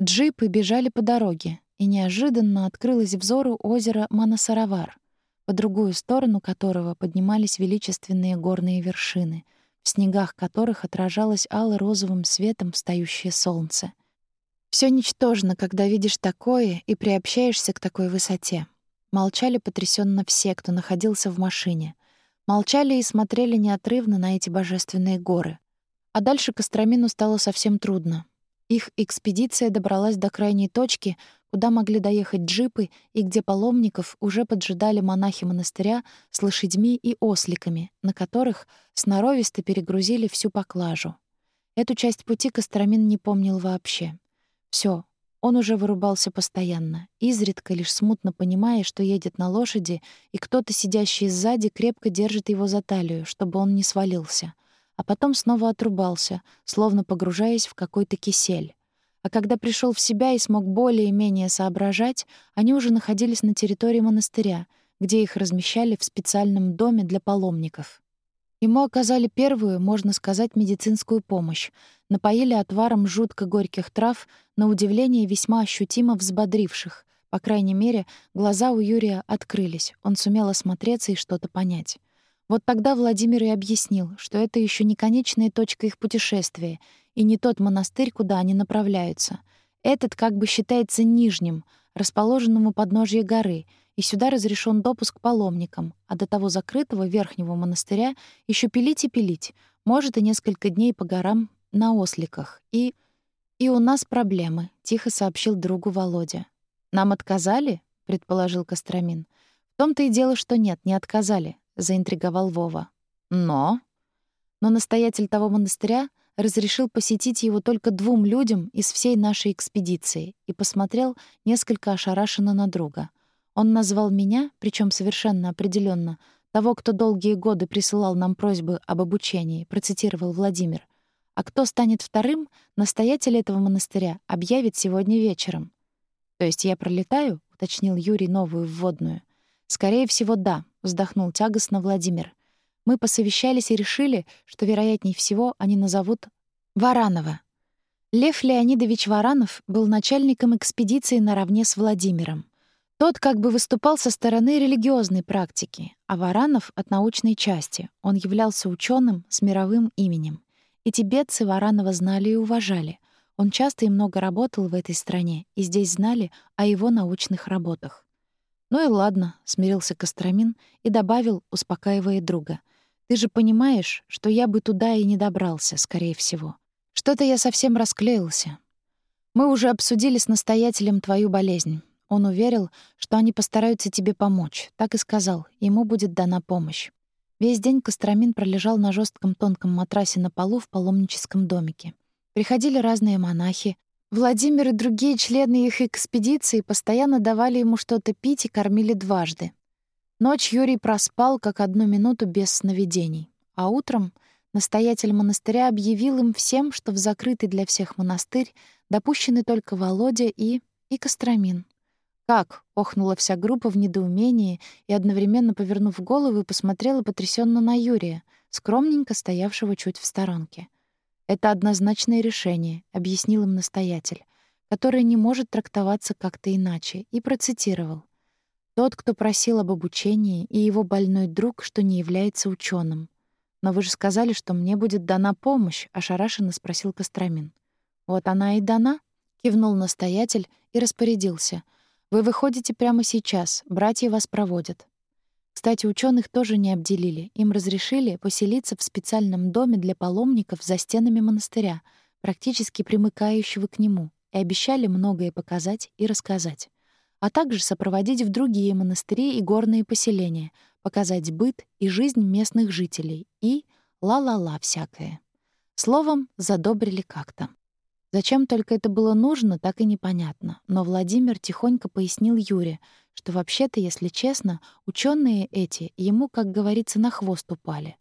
Джипы бежали по дороге, и неожиданно открылось взору озеро Манасаравар, по другую сторону которого поднимались величественные горные вершины, в снегах которых отражалось ало-розовым светом встающее солнце. Все ничтожно, когда видишь такое и приобщаешься к такой высоте. Молчали потрясенно все, кто находился в машине. Молчали и смотрели неотрывно на эти божественные горы. А дальше Костромину стало совсем трудно. Их экспедиция добралась до крайней точки, куда могли доехать джипы и где паломников уже поджидали монахи монастыря с лошадьми и осликами, на которых сноровисто перегрузили всю поклажу. Эту часть пути Костромин не помнил вообще. Все, он уже вырубался постоянно, изредка лишь смутно понимая, что едет на лошади, и кто-то, сидящий сзади, крепко держит его за талию, чтобы он не свалился — а потом снова отрубался, словно погружаясь в какой-то кисель. А когда пришел в себя и смог более-менее соображать, они уже находились на территории монастыря, где их размещали в специальном доме для паломников. Ему оказали первую, можно сказать, медицинскую помощь, напоили отваром жутко горьких трав, на удивление весьма ощутимо взбодривших. По крайней мере, глаза у Юрия открылись, он сумел осмотреться и что-то понять. Вот тогда Владимир и объяснил, что это еще не конечная точка их путешествия и не тот монастырь, куда они направляются. Этот как бы считается нижним, расположенным у подножья горы, и сюда разрешен допуск паломникам, а до того закрытого верхнего монастыря еще пилить и пилить, может и несколько дней по горам на осликах. И... «И у нас проблемы», — тихо сообщил другу Володя. «Нам отказали?» — предположил Костромин. «В том-то и дело, что нет, не отказали заинтриговал Вова. Но но настоятель того монастыря разрешил посетить его только двум людям из всей нашей экспедиции и посмотрел несколько ошарашенно на друга. Он назвал меня, причем совершенно определенно, того, кто долгие годы присылал нам просьбы об обучении, процитировал Владимир. А кто станет вторым, настоятель этого монастыря объявит сегодня вечером. То есть я пролетаю, уточнил Юрий новую вводную. Скорее всего, да, вздохнул тягостно Владимир. Мы посовещались и решили, что вероятнее всего они назовут Варанова. Лев Леонидович Варанов был начальником экспедиции наравне с Владимиром. Тот как бы выступал со стороны религиозной практики, а Варанов — от научной части. Он являлся ученым с мировым именем. И тибетцы Варанова знали и уважали. Он часто и много работал в этой стране, и здесь знали о его научных работах. «Ну и ладно», — смирился Костромин и добавил, успокаивая друга. «Ты же понимаешь, что я бы туда и не добрался, скорее всего. Что-то я совсем расклеился. Мы уже обсудили с настоятелем твою болезнь. Он уверил, что они постараются тебе помочь. Так и сказал, ему будет дана помощь. Весь день Костромин пролежал на жестком тонком матрасе на полу в паломническом домике. Приходили разные монахи, Владимир и другие члены их экспедиции постоянно давали ему что-то пить и кормили дважды. Ночь Юрий проспал как одну минуту без сновидений, а утром настоятель монастыря объявил им всем, что в закрытый для всех монастырь допущены только Володя и... и Костромин. «Как?» — охнула вся группа в недоумении и, одновременно повернув голову, посмотрела потрясенно на Юрия, скромненько стоявшего чуть в сторонке. Это однозначное решение, объяснил им настоятель, которое не может трактоваться как-то иначе, и процитировал: тот, кто просил об обучении, и его больной друг, что не является ученым. Но вы же сказали, что мне будет дана помощь, ошарашенно спросил Костромин. Вот она и дана, кивнул настоятель и распорядился: вы выходите прямо сейчас, братья вас проводят. Кстати, ученых тоже не обделили. Им разрешили поселиться в специальном доме для паломников за стенами монастыря, практически примыкающего к нему, и обещали многое показать и рассказать. А также сопроводить в другие монастыри и горные поселения, показать быт и жизнь местных жителей и ла-ла-ла всякое. Словом, задобрили как-то. Зачем только это было нужно, так и непонятно. Но Владимир тихонько пояснил Юре, что вообще-то, если честно, ученые эти ему, как говорится, на хвост упали.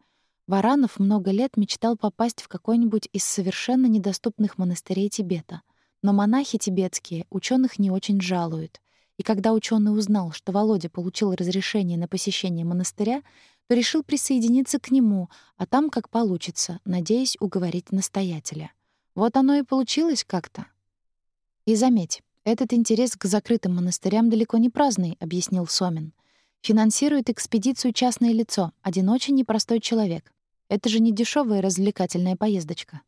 Варанов много лет мечтал попасть в какой-нибудь из совершенно недоступных монастырей Тибета. Но монахи тибетские ученых не очень жалуют. И когда ученый узнал, что Володя получил разрешение на посещение монастыря, то решил присоединиться к нему, а там как получится, надеясь уговорить настоятеля. Вот оно и получилось как-то. И заметь, этот интерес к закрытым монастырям далеко не праздный, объяснил Сомин. Финансирует экспедицию частное лицо, один очень непростой человек. Это же не дешевая развлекательная поездочка.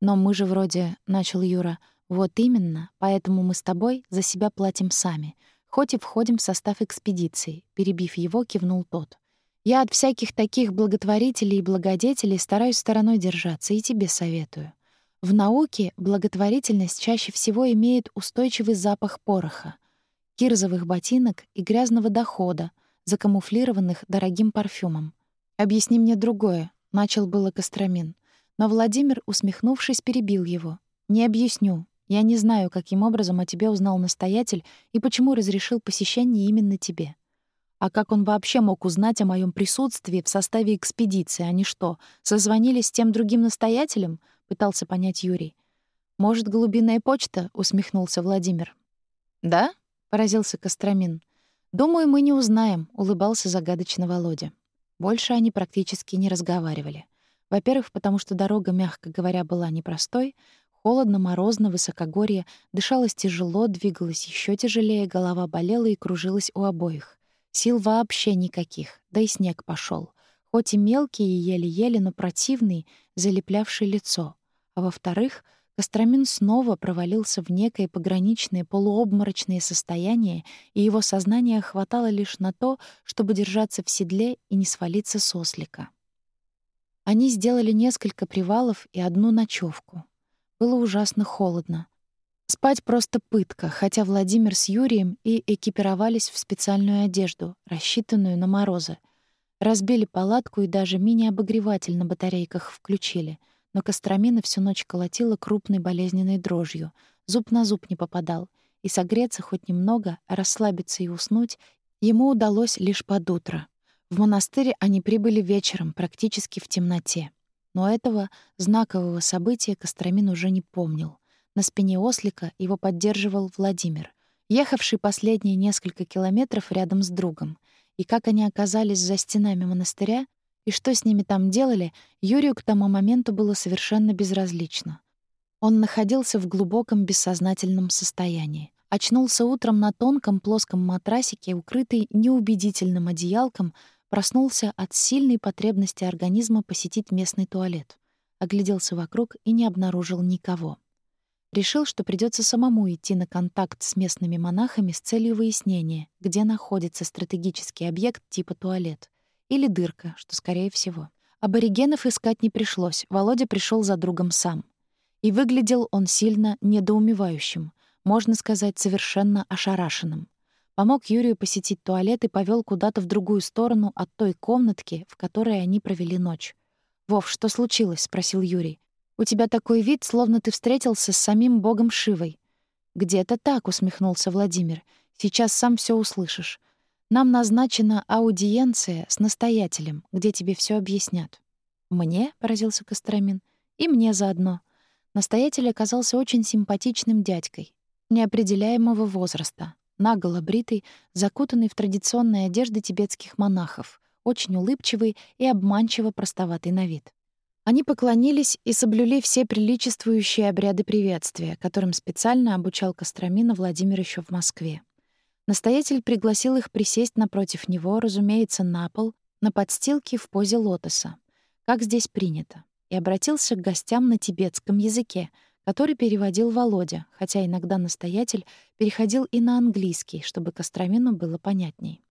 Но мы же вроде, начал Юра, вот именно, поэтому мы с тобой за себя платим сами, хоть и входим в состав экспедиции, перебив его, кивнул тот. Я от всяких таких благотворителей и благодетелей стараюсь стороной держаться и тебе советую. В науке благотворительность чаще всего имеет устойчивый запах пороха, кирзовых ботинок и грязного дохода, закамуфлированных дорогим парфюмом. «Объясни мне другое», — начал было Костромин. Но Владимир, усмехнувшись, перебил его. «Не объясню. Я не знаю, каким образом о тебе узнал настоятель и почему разрешил посещение именно тебе. А как он вообще мог узнать о моем присутствии в составе экспедиции? Они что, созвонились с тем другим настоятелем? Пытался понять Юрий. Может, голубиная почта? Усмехнулся Владимир. Да? Поразился Костромин. Думаю, мы не узнаем, улыбался загадочно Володя. Больше они практически не разговаривали. Во-первых, потому что дорога, мягко говоря, была непростой, холодно, морозно, высокогорье, дышалось тяжело, двигалось еще тяжелее, голова болела и кружилась у обоих. Сил вообще никаких, да и снег пошел, Хоть и мелкий и еле-еле, но противный, залеплявший лицо. А во-вторых, Костромин снова провалился в некое пограничное полуобморочное состояние, и его сознание хватало лишь на то, чтобы держаться в седле и не свалиться с ослика. Они сделали несколько привалов и одну ночевку. Было ужасно холодно. Спать просто пытка, хотя Владимир с Юрием и экипировались в специальную одежду, рассчитанную на морозы. Разбили палатку и даже мини-обогреватель на батарейках включили, но Костромина всю ночь колотила крупной болезненной дрожью, зуб на зуб не попадал, и согреться хоть немного, а расслабиться и уснуть ему удалось лишь под утро. В монастырь они прибыли вечером, практически в темноте. Но этого знакового события Костромин уже не помнил — на спине ослика его поддерживал Владимир, ехавший последние несколько километров рядом с другом. И как они оказались за стенами монастыря, и что с ними там делали, Юрию к тому моменту было совершенно безразлично. Он находился в глубоком бессознательном состоянии. Очнулся утром на тонком плоском матрасике, укрытый неубедительным одеялком, проснулся от сильной потребности организма посетить местный туалет. Огляделся вокруг и не обнаружил никого. Решил, что придется самому идти на контакт с местными монахами с целью выяснения, где находится стратегический объект типа туалет. Или дырка, что скорее всего. Аборигенов искать не пришлось, Володя пришел за другом сам. И выглядел он сильно недоумевающим, можно сказать, совершенно ошарашенным. Помог Юрию посетить туалет и повел куда-то в другую сторону от той комнатки, в которой они провели ночь. «Вов, что случилось?» — спросил Юрий. У тебя такой вид, словно ты встретился с самим богом Шивой. Где-то так, усмехнулся Владимир. Сейчас сам все услышишь. Нам назначена аудиенция с настоятелем, где тебе все объяснят. Мне, поразился Костромин, и мне заодно. Настоятель оказался очень симпатичным дядькой, неопределяемого возраста, наголо бритый, закутанный в традиционные одежды тибетских монахов, очень улыбчивый и обманчиво простоватый на вид. Они поклонились и соблюли все приличествующие обряды приветствия, которым специально обучал Костромина Владимир еще в Москве. Настоятель пригласил их присесть напротив него, разумеется, на пол, на подстилке в позе лотоса, как здесь принято, и обратился к гостям на тибетском языке, который переводил Володя, хотя иногда настоятель переходил и на английский, чтобы Костромину было понятней.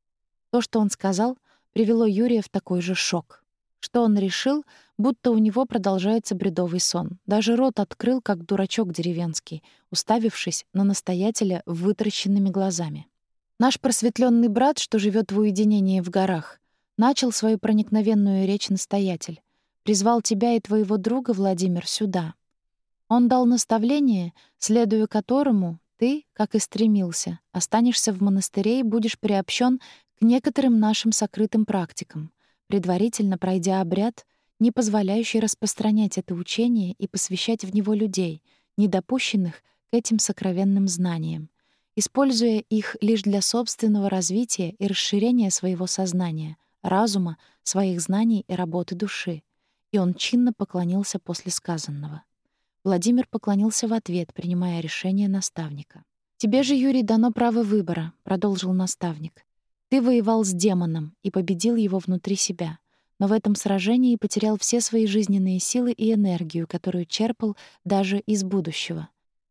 То, что он сказал, привело Юрия в такой же шок — что он решил, будто у него продолжается бредовый сон. Даже рот открыл, как дурачок деревенский, уставившись на настоятеля вытаращенными глазами. Наш просветленный брат, что живет в уединении в горах, начал свою проникновенную речь настоятель. Призвал тебя и твоего друга, Владимир, сюда. Он дал наставление, следуя которому ты, как и стремился, останешься в монастыре и будешь приобщен к некоторым нашим сокрытым практикам, предварительно пройдя обряд, не позволяющий распространять это учение и посвящать в него людей, недопущенных к этим сокровенным знаниям, используя их лишь для собственного развития и расширения своего сознания, разума, своих знаний и работы души. И он чинно поклонился после сказанного. Владимир поклонился в ответ, принимая решение наставника. «Тебе же, Юрий, дано право выбора», — продолжил наставник. «Ты воевал с демоном и победил его внутри себя, но в этом сражении потерял все свои жизненные силы и энергию, которую черпал даже из будущего.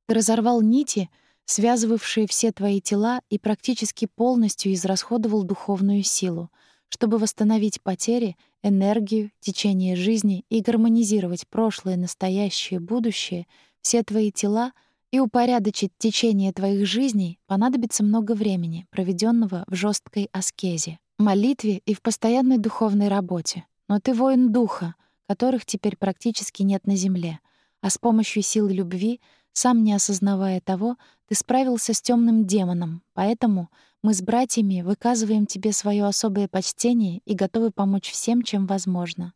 Ты разорвал нити, связывавшие все твои тела, и практически полностью израсходовал духовную силу, чтобы восстановить потери — энергию, течение жизни и гармонизировать прошлое, настоящее, будущее, все твои тела и упорядочить течение твоих жизней, понадобится много времени, проведенного в жесткой аскезе, молитве и в постоянной духовной работе. Но ты воин духа, которых теперь практически нет на земле, а с помощью сил любви, сам не осознавая того, ты справился с темным демоном, поэтому мы с братьями выказываем тебе свое особое почтение и готовы помочь всем, чем возможно».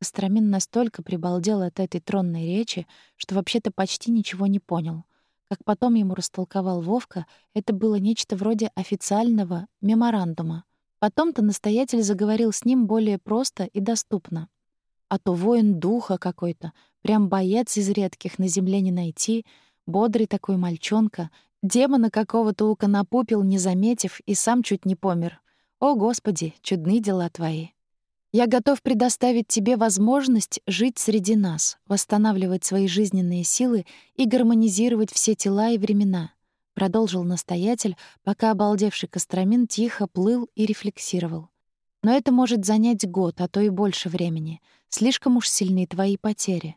Костромин настолько прибалдел от этой тронной речи, что вообще-то почти ничего не понял. Как потом ему растолковал Вовка, это было нечто вроде официального меморандума. Потом-то настоятель заговорил с ним более просто и доступно. А то воин духа какой-то, прям боец из редких на земле не найти, бодрый такой мальчонка, Демона какого-то уконопупил, не заметив, и сам чуть не помер. О, Господи, чудны дела Твои. Я готов предоставить Тебе возможность жить среди нас, восстанавливать свои жизненные силы и гармонизировать все тела и времена, продолжил настоятель, пока обалдевший Костромин тихо плыл и рефлексировал. Но это может занять год, а то и больше времени. Слишком уж сильны твои потери.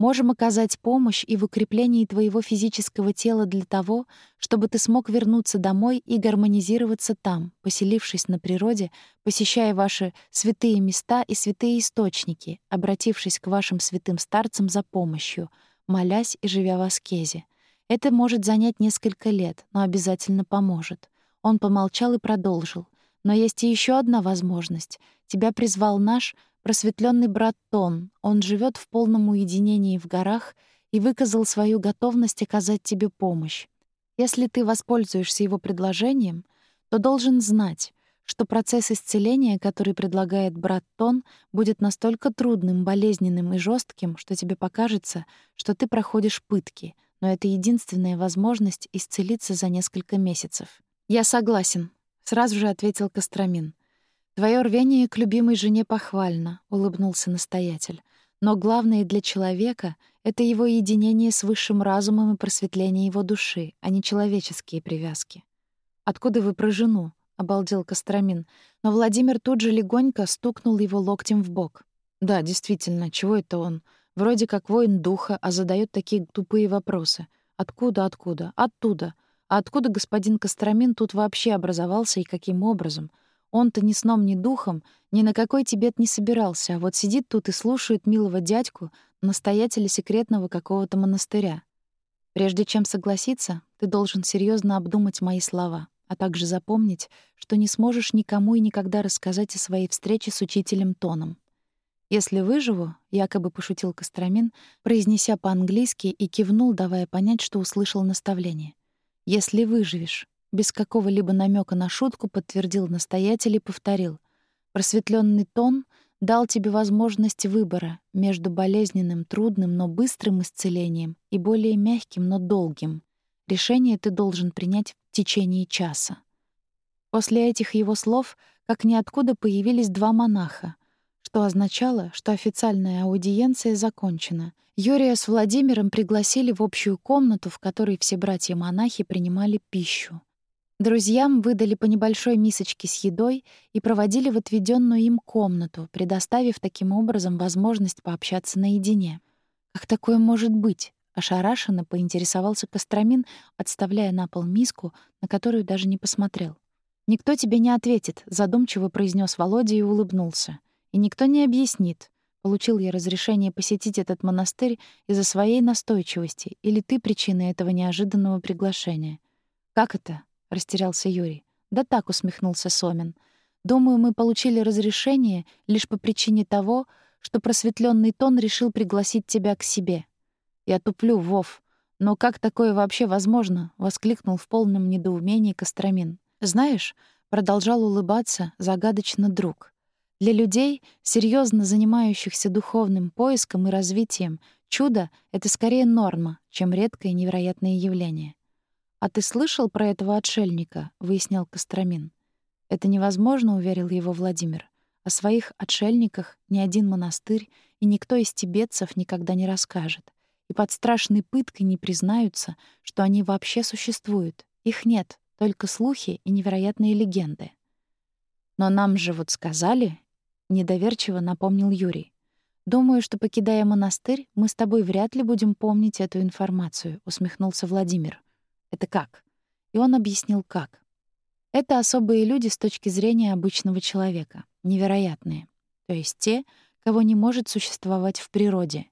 Можем оказать помощь и в укреплении твоего физического тела для того, чтобы ты смог вернуться домой и гармонизироваться там, поселившись на природе, посещая ваши святые места и святые источники, обратившись к вашим святым старцам за помощью, молясь и живя в аскезе. Это может занять несколько лет, но обязательно поможет. Он помолчал и продолжил. Но есть и еще одна возможность. Тебя призвал наш — просветленный брат Тон. Он живет в полном уединении в горах и выказал свою готовность оказать тебе помощь. Если ты воспользуешься его предложением, то должен знать, что процесс исцеления, который предлагает брат Тон, будет настолько трудным, болезненным и жестким, что тебе покажется, что ты проходишь пытки, но это единственная возможность исцелиться за несколько месяцев. «Я согласен», — сразу же ответил Костромин. «Твое рвение к любимой жене похвально», — улыбнулся настоятель. «Но главное для человека — это его единение с высшим разумом и просветление его души, а не человеческие привязки». «Откуда вы про жену?» — обалдел Костромин. Но Владимир тут же легонько стукнул его локтем в бок. «Да, действительно, чего это он? Вроде как воин духа, а задает такие тупые вопросы. Откуда, откуда? Оттуда. А откуда господин Костромин тут вообще образовался и каким образом? Он-то ни сном, ни духом ни на какой Тибет не собирался, а вот сидит тут и слушает милого дядьку, настоятеля секретного какого-то монастыря. Прежде чем согласиться, ты должен серьезно обдумать мои слова, а также запомнить, что не сможешь никому и никогда рассказать о своей встрече с учителем Тоном. «Если выживу», — якобы пошутил Костромин, произнеся по-английски и кивнул, давая понять, что услышал наставление. «Если выживешь». Без какого-либо намека на шутку подтвердил настоятель и повторил. Просветленный тон дал тебе возможность выбора между болезненным, трудным, но быстрым исцелением и более мягким, но долгим. Решение ты должен принять в течение часа. После этих его слов как ниоткуда появились два монаха, что означало, что официальная аудиенция закончена. Юрия с Владимиром пригласили в общую комнату, в которой все братья-монахи принимали пищу. Друзьям выдали по небольшой мисочке с едой и проводили в отведенную им комнату, предоставив таким образом возможность пообщаться наедине. «Как такое может быть?» — ошарашенно поинтересовался Костромин, отставляя на пол миску, на которую даже не посмотрел. «Никто тебе не ответит», — задумчиво произнес Володя и улыбнулся. «И никто не объяснит. Получил я разрешение посетить этот монастырь из-за своей настойчивости, или ты причина этого неожиданного приглашения? Как это? Растерялся Юрий. Да так усмехнулся Сомин. Думаю, мы получили разрешение лишь по причине того, что просветленный тон решил пригласить тебя к себе. Я туплю, Вов. Но как такое вообще возможно? воскликнул в полном недоумении Костромин. Знаешь, продолжал улыбаться загадочно друг. Для людей, серьезно занимающихся духовным поиском и развитием, чудо — это скорее норма, чем редкое невероятное явление. «А ты слышал про этого отшельника?» — выяснял Костромин. «Это невозможно», — уверил его Владимир. «О своих отшельниках ни один монастырь и никто из тибетцев никогда не расскажет. И под страшной пыткой не признаются, что они вообще существуют. Их нет, только слухи и невероятные легенды». «Но нам же вот сказали, недоверчиво напомнил Юрий. Думаю, что покидая монастырь, мы с тобой вряд ли будем помнить эту информацию, усмехнулся Владимир. Это как? И он объяснил как. Это особые люди с точки зрения обычного человека, невероятные. То есть те, кого не может существовать в природе.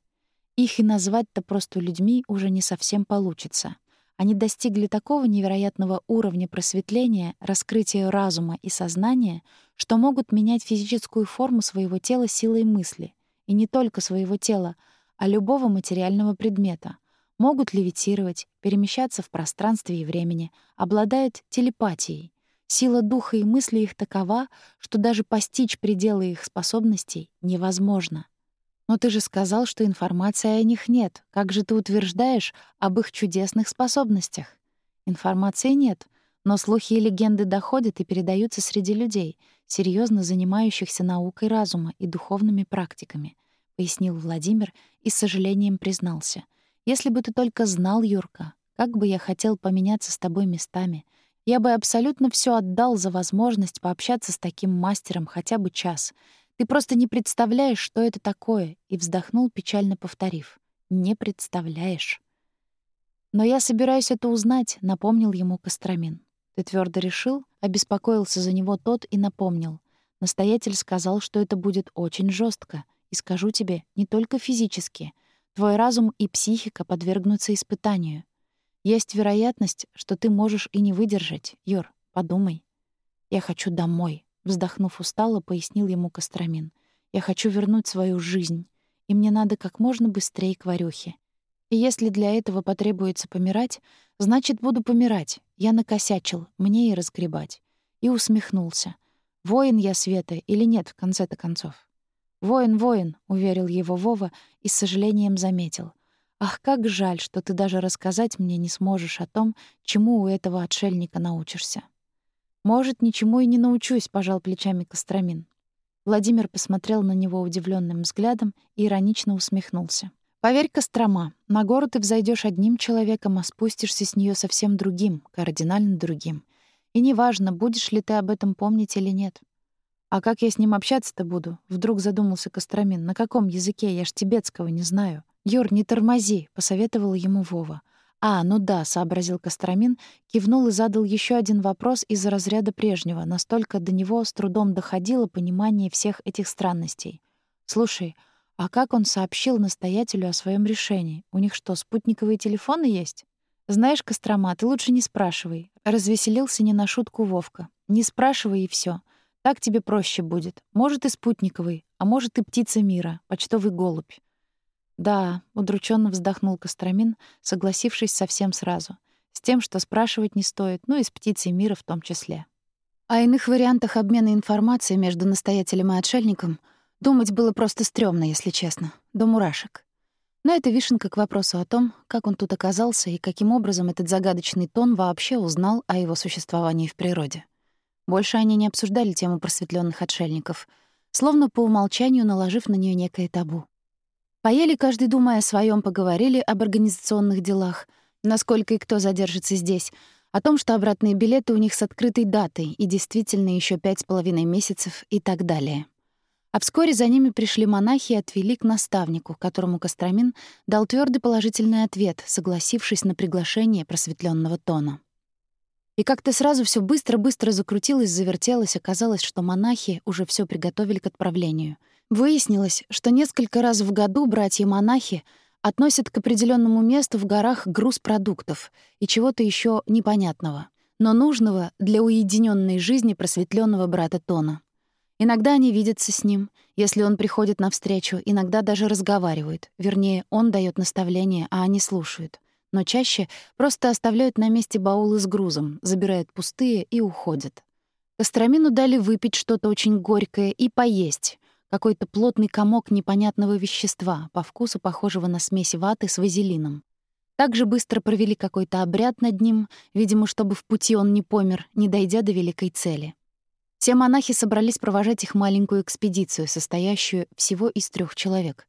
Их и назвать-то просто людьми уже не совсем получится. Они достигли такого невероятного уровня просветления, раскрытия разума и сознания, что могут менять физическую форму своего тела силой мысли. И не только своего тела, а любого материального предмета. Могут левитировать, перемещаться в пространстве и времени, обладают телепатией. Сила духа и мысли их такова, что даже постичь пределы их способностей невозможно. Но ты же сказал, что информации о них нет. Как же ты утверждаешь об их чудесных способностях? Информации нет, но слухи и легенды доходят и передаются среди людей, серьезно занимающихся наукой разума и духовными практиками, пояснил Владимир и с сожалением признался. Если бы ты только знал, Юрка, как бы я хотел поменяться с тобой местами. Я бы абсолютно все отдал за возможность пообщаться с таким мастером хотя бы час — ты просто не представляешь, что это такое, и вздохнул, печально повторив: не представляешь. Но я собираюсь это узнать, напомнил ему Костромин. Ты твердо решил? Обеспокоился за него тот и напомнил. Настоятель сказал, что это будет очень жестко, и скажу тебе, не только физически. Твой разум и психика подвергнутся испытанию. Есть вероятность, что ты можешь и не выдержать. Юр, подумай. Я хочу домой, Вздохнув устало, пояснил ему Костромин. «Я хочу вернуть свою жизнь, и мне надо как можно быстрее к Варюхе. И если для этого потребуется помирать, значит, буду помирать. Я накосячил, мне и разгребать». И усмехнулся. «Воин я, Света, или нет, в конце-то концов?» «Воин, воин», — уверил его Вова и с сожалением заметил. «Ах, как жаль, что ты даже рассказать мне не сможешь о том, чему у этого отшельника научишься». «Может, ничему и не научусь», — пожал плечами Костромин. Владимир посмотрел на него удивленным взглядом и иронично усмехнулся. «Поверь, Кострома, на гору ты взойдешь одним человеком, а спустишься с нее совсем другим, кардинально другим. И неважно, будешь ли ты об этом помнить или нет. А как я с ним общаться-то буду? Вдруг задумался Костромин. На каком языке? Я ж тибетского не знаю. Юр, не тормози, посоветовал ему Вова. «А, ну да», — сообразил Костромин, кивнул и задал еще один вопрос из разряда прежнего, настолько до него с трудом доходило понимание всех этих странностей. «Слушай, а как он сообщил настоятелю о своем решении? У них что, спутниковые телефоны есть?» «Знаешь, Кострома, ты лучше не спрашивай», — развеселился не на шутку Вовка. «Не спрашивай и все. Так тебе проще будет. Может, и спутниковый, а может, и птица мира, почтовый голубь. «Да», — удрученно вздохнул Костромин, согласившись совсем сразу. С тем, что спрашивать не стоит, ну и с птицей мира в том числе. О иных вариантах обмена информацией между настоятелем и отшельником думать было просто стрёмно, если честно, до мурашек. Но это вишенка к вопросу о том, как он тут оказался и каким образом этот загадочный тон вообще узнал о его существовании в природе. Больше они не обсуждали тему просветленных отшельников, словно по умолчанию наложив на нее некое табу. Поели, каждый думая о своем, поговорили об организационных делах, насколько и кто задержится здесь, о том, что обратные билеты у них с открытой датой и действительно еще пять с половиной месяцев и так далее. А вскоре за ними пришли монахи и отвели к наставнику, которому Костромин дал твердый положительный ответ, согласившись на приглашение просветленного тона. И как-то сразу все быстро-быстро закрутилось, завертелось, оказалось, что монахи уже все приготовили к отправлению — Выяснилось, что несколько раз в году братья-монахи относят к определенному месту в горах груз продуктов и чего-то еще непонятного, но нужного для уединенной жизни просветленного брата Тона. Иногда они видятся с ним, если он приходит навстречу, иногда даже разговаривают, вернее, он дает наставления, а они слушают. Но чаще просто оставляют на месте баулы с грузом, забирают пустые и уходят. Костромину дали выпить что-то очень горькое и поесть, какой-то плотный комок непонятного вещества, по вкусу похожего на смесь ваты с вазелином. Также быстро провели какой-то обряд над ним, видимо, чтобы в пути он не помер, не дойдя до великой цели. Все монахи собрались провожать их маленькую экспедицию, состоящую всего из трех человек.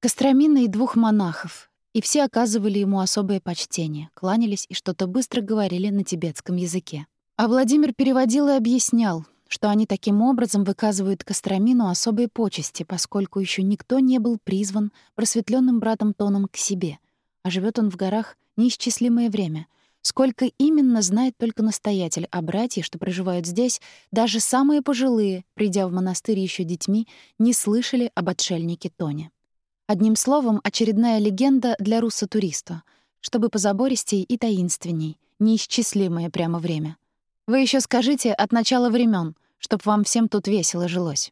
Костромина и двух монахов, и все оказывали ему особое почтение, кланялись и что-то быстро говорили на тибетском языке. А Владимир переводил и объяснял, что они таким образом выказывают Костромину особые почести, поскольку еще никто не был призван просветленным братом Тоном к себе, а живет он в горах неисчислимое время — Сколько именно, знает только настоятель, а братья, что проживают здесь, даже самые пожилые, придя в монастырь еще детьми, не слышали об отшельнике Тоне. Одним словом, очередная легенда для руссо-туриста, чтобы позабористей и таинственней, неисчислимое прямо время. Вы еще скажите от начала времен, чтоб вам всем тут весело жилось.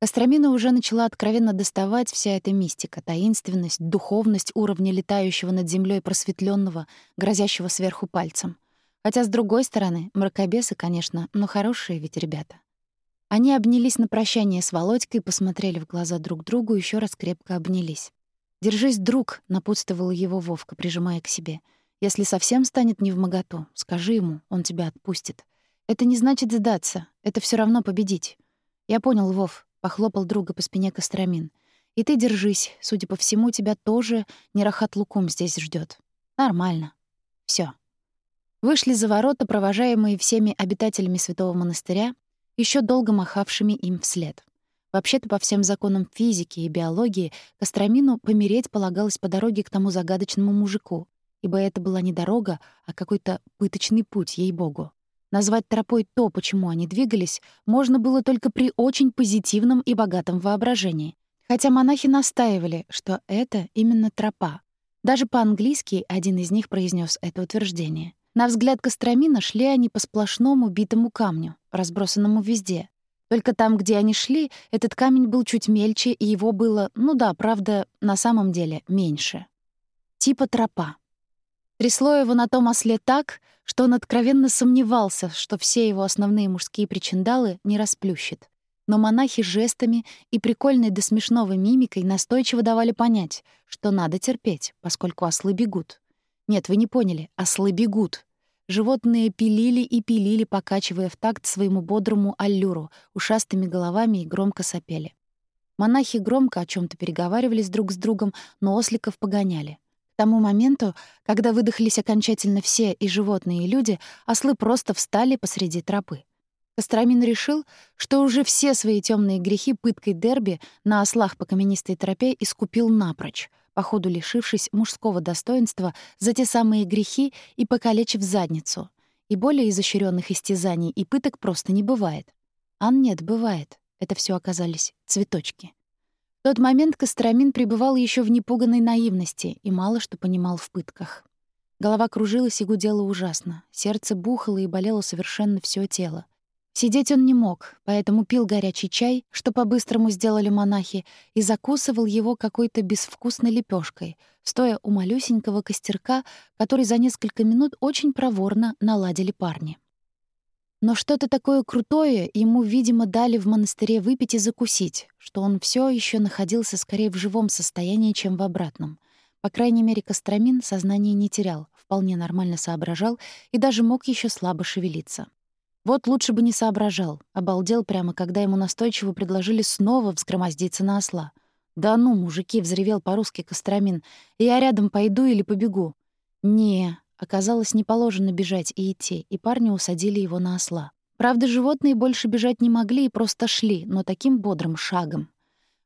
Костромина уже начала откровенно доставать вся эта мистика, таинственность, духовность уровня летающего над землей просветленного, грозящего сверху пальцем. Хотя, с другой стороны, мракобесы, конечно, но хорошие ведь ребята. Они обнялись на прощание с Володькой, посмотрели в глаза друг другу, еще раз крепко обнялись. «Держись, друг», — напутствовал его Вовка, прижимая к себе. «Если совсем станет невмоготу, скажи ему, он тебя отпустит. Это не значит сдаться, это все равно победить. Я понял, Вов, Похлопал друга по спине Костромин. «И ты держись. Судя по всему, тебя тоже Нерахат Лукум здесь ждет. Нормально. Все. Вышли за ворота, провожаемые всеми обитателями святого монастыря, еще долго махавшими им вслед. Вообще-то, по всем законам физики и биологии, Костромину помереть полагалось по дороге к тому загадочному мужику, ибо это была не дорога, а какой-то пыточный путь, ей-богу. Назвать тропой то, почему они двигались, можно было только при очень позитивном и богатом воображении. Хотя монахи настаивали, что это именно тропа. Даже по-английски один из них произнес это утверждение. На взгляд Костромина шли они по сплошному битому камню, разбросанному везде. Только там, где они шли, этот камень был чуть мельче, и его было, ну да, правда, на самом деле меньше. Типа тропа. Трясло его на том осле так, что он откровенно сомневался, что все его основные мужские причиндалы не расплющит. Но монахи жестами и прикольной до смешного мимикой настойчиво давали понять, что надо терпеть, поскольку ослы бегут. Нет, вы не поняли, ослы бегут. Животные пилили и пилили, покачивая в такт своему бодрому аллюру, ушастыми головами и громко сопели. Монахи громко о чем то переговаривались друг с другом, но осликов погоняли. К тому моменту, когда выдохлись окончательно все и животные, и люди, ослы просто встали посреди тропы. Костромин решил, что уже все свои темные грехи пыткой дерби на ослах по каменистой тропе искупил напрочь, походу лишившись мужского достоинства за те самые грехи и покалечив задницу. И более изощренных истязаний и пыток просто не бывает. Ан нет, бывает. Это все оказались цветочки тот момент Костромин пребывал еще в непуганной наивности и мало что понимал в пытках. Голова кружилась и гудела ужасно. Сердце бухало и болело совершенно все тело. Сидеть он не мог, поэтому пил горячий чай, что по-быстрому сделали монахи, и закусывал его какой-то безвкусной лепешкой, стоя у малюсенького костерка, который за несколько минут очень проворно наладили парни. Но что-то такое крутое ему, видимо, дали в монастыре выпить и закусить, что он все еще находился скорее в живом состоянии, чем в обратном. По крайней мере, Костромин сознание не терял, вполне нормально соображал и даже мог еще слабо шевелиться. Вот лучше бы не соображал, обалдел прямо, когда ему настойчиво предложили снова взгромоздиться на осла. «Да ну, мужики!» — взревел по-русски Костромин. «Я рядом пойду или побегу?» «Не, Оказалось, не положено бежать и идти, и парни усадили его на осла. Правда, животные больше бежать не могли и просто шли, но таким бодрым шагом.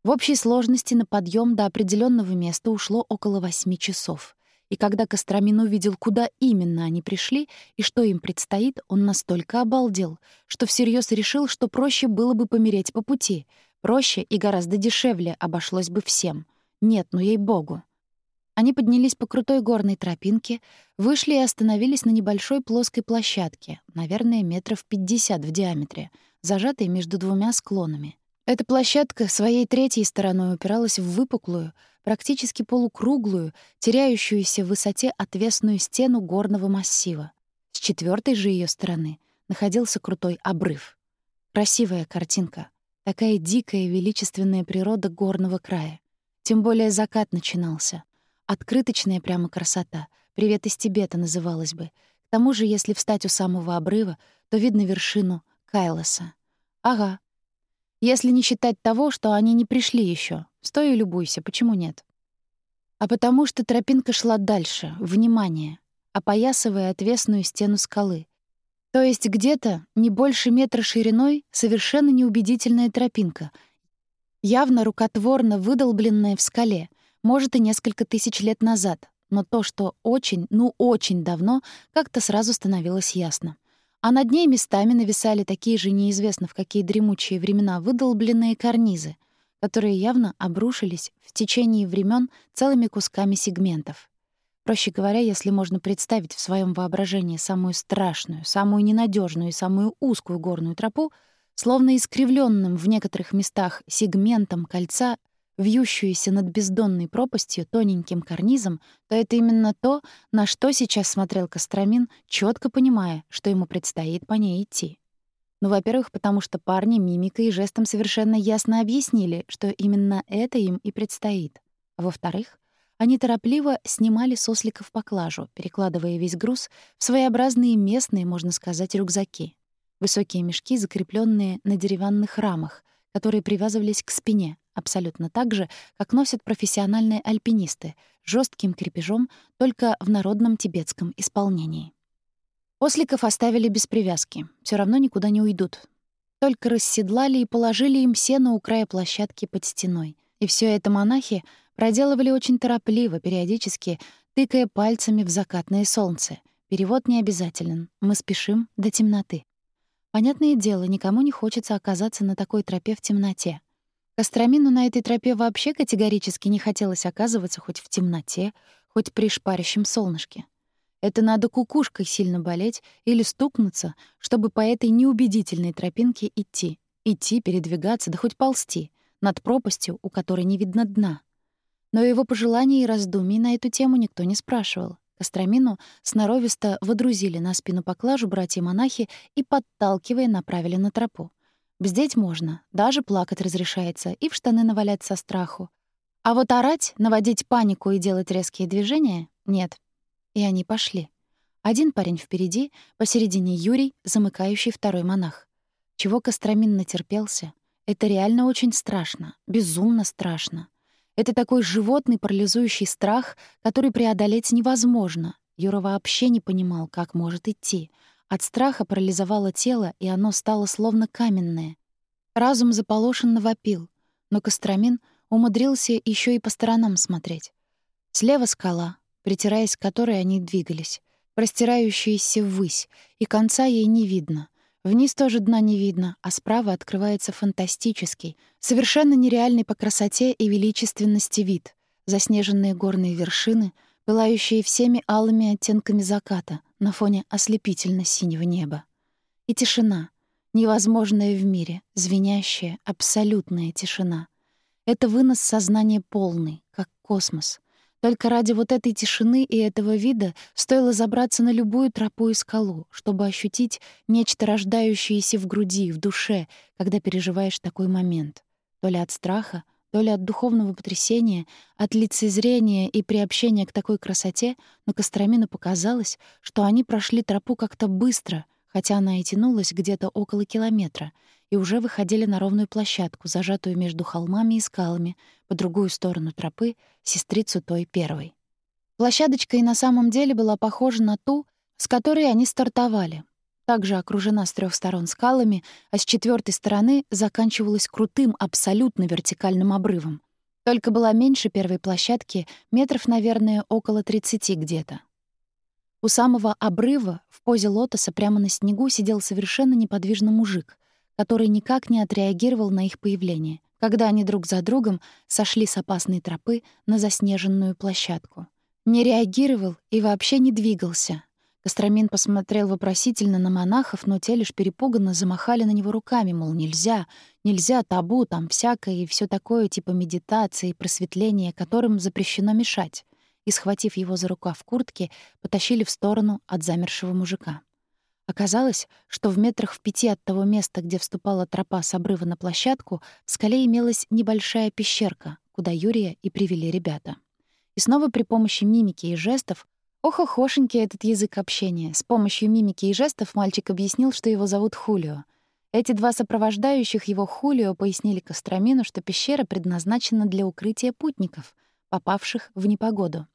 В общей сложности на подъем до определенного места ушло около восьми часов. И когда Костромин увидел, куда именно они пришли и что им предстоит, он настолько обалдел, что всерьез решил, что проще было бы помереть по пути, Проще и гораздо дешевле обошлось бы всем. Нет, ну ей-богу. Они поднялись по крутой горной тропинке, вышли и остановились на небольшой плоской площадке, наверное, метров 50 в диаметре, зажатой между двумя склонами. Эта площадка своей третьей стороной упиралась в выпуклую, практически полукруглую, теряющуюся в высоте отвесную стену горного массива. С четвертой же ее стороны находился крутой обрыв. Красивая картинка. Такая дикая величественная природа горного края. Тем более закат начинался. Открыточная прямо красота. Привет из Тибета называлась бы. К тому же, если встать у самого обрыва, то видно вершину Кайлоса. Ага. Если не считать того, что они не пришли еще. Стой и любуйся, почему нет? А потому что тропинка шла дальше, внимание, опоясывая отвесную стену скалы. То есть где-то не больше метра шириной совершенно неубедительная тропинка, явно рукотворно выдолбленная в скале, может, и несколько тысяч лет назад, но то, что очень, ну очень давно, как-то сразу становилось ясно. А над ней местами нависали такие же неизвестно в какие дремучие времена выдолбленные карнизы, которые явно обрушились в течение времен целыми кусками сегментов. Проще говоря, если можно представить в своем воображении самую страшную, самую ненадежную и самую узкую горную тропу, словно искривленным в некоторых местах сегментом кольца вьющуюся над бездонной пропастью тоненьким карнизом, то это именно то, на что сейчас смотрел Костромин, четко понимая, что ему предстоит по ней идти. Ну, во-первых, потому что парни мимикой и жестом совершенно ясно объяснили, что именно это им и предстоит. Во-вторых, они торопливо снимали с осликов поклажу, перекладывая весь груз в своеобразные местные, можно сказать, рюкзаки. Высокие мешки, закрепленные на деревянных рамах, которые привязывались к спине, абсолютно так же, как носят профессиональные альпинисты, жестким крепежом, только в народном тибетском исполнении. Осликов оставили без привязки, все равно никуда не уйдут. Только расседлали и положили им сено у края площадки под стеной. И все это монахи проделывали очень торопливо, периодически тыкая пальцами в закатное солнце. Перевод не обязателен. Мы спешим до темноты. Понятное дело, никому не хочется оказаться на такой тропе в темноте. Костромину на этой тропе вообще категорически не хотелось оказываться хоть в темноте, хоть при шпарящем солнышке. Это надо кукушкой сильно болеть или стукнуться, чтобы по этой неубедительной тропинке идти. Идти, передвигаться, да хоть ползти, над пропастью, у которой не видно дна. Но его пожеланий и раздумий на эту тему никто не спрашивал. Костромину сноровисто водрузили на спину поклажу братья-монахи и, подталкивая, направили на тропу. Бздеть можно, даже плакать разрешается и в штаны навалять со страху. А вот орать, наводить панику и делать резкие движения — нет. И они пошли. Один парень впереди, посередине Юрий, замыкающий второй монах. Чего Костромин натерпелся? Это реально очень страшно, безумно страшно. Это такой животный парализующий страх, который преодолеть невозможно. Юра вообще не понимал, как может идти — от страха парализовало тело, и оно стало словно каменное. Разум заполошенно вопил, но Костромин умудрился еще и по сторонам смотреть. Слева скала, притираясь к которой они двигались, простирающаяся ввысь, и конца ей не видно. Вниз тоже дна не видно, а справа открывается фантастический, совершенно нереальный по красоте и величественности вид. Заснеженные горные вершины, пылающие всеми алыми оттенками заката, на фоне ослепительно-синего неба. И тишина, невозможная в мире, звенящая, абсолютная тишина. Это вынос сознания полный, как космос. Только ради вот этой тишины и этого вида стоило забраться на любую тропу и скалу, чтобы ощутить нечто рождающееся в груди, в душе, когда переживаешь такой момент. То ли от страха, то ли от духовного потрясения, от лицезрения и приобщения к такой красоте, но Костромину показалось, что они прошли тропу как-то быстро, хотя она и тянулась где-то около километра, и уже выходили на ровную площадку, зажатую между холмами и скалами, по другую сторону тропы, сестрицу той первой. Площадочка и на самом деле была похожа на ту, с которой они стартовали, также окружена с трех сторон скалами, а с четвертой стороны заканчивалась крутым, абсолютно вертикальным обрывом. Только была меньше первой площадки, метров, наверное, около 30 где-то. У самого обрыва, в позе лотоса прямо на снегу, сидел совершенно неподвижный мужик, который никак не отреагировал на их появление. когда они друг за другом сошли с опасной тропы на заснеженную площадку. Не реагировал и вообще не двигался. Костромин посмотрел вопросительно на монахов, но те лишь перепуганно замахали на него руками, мол, нельзя, нельзя, табу, там всякое и все такое типа медитации просветления, которым запрещено мешать. И, схватив его за рукав куртки, потащили в сторону от замершего мужика. Оказалось, что в метрах в пяти от того места, где вступала тропа с обрыва на площадку, в скале имелась небольшая пещерка, куда Юрия и привели ребята. И снова при помощи мимики и жестов Ох, охошенький этот язык общения. С помощью мимики и жестов мальчик объяснил, что его зовут Хулио. Эти два сопровождающих его Хулио пояснили Костромину, что пещера предназначена для укрытия путников, попавших в непогоду.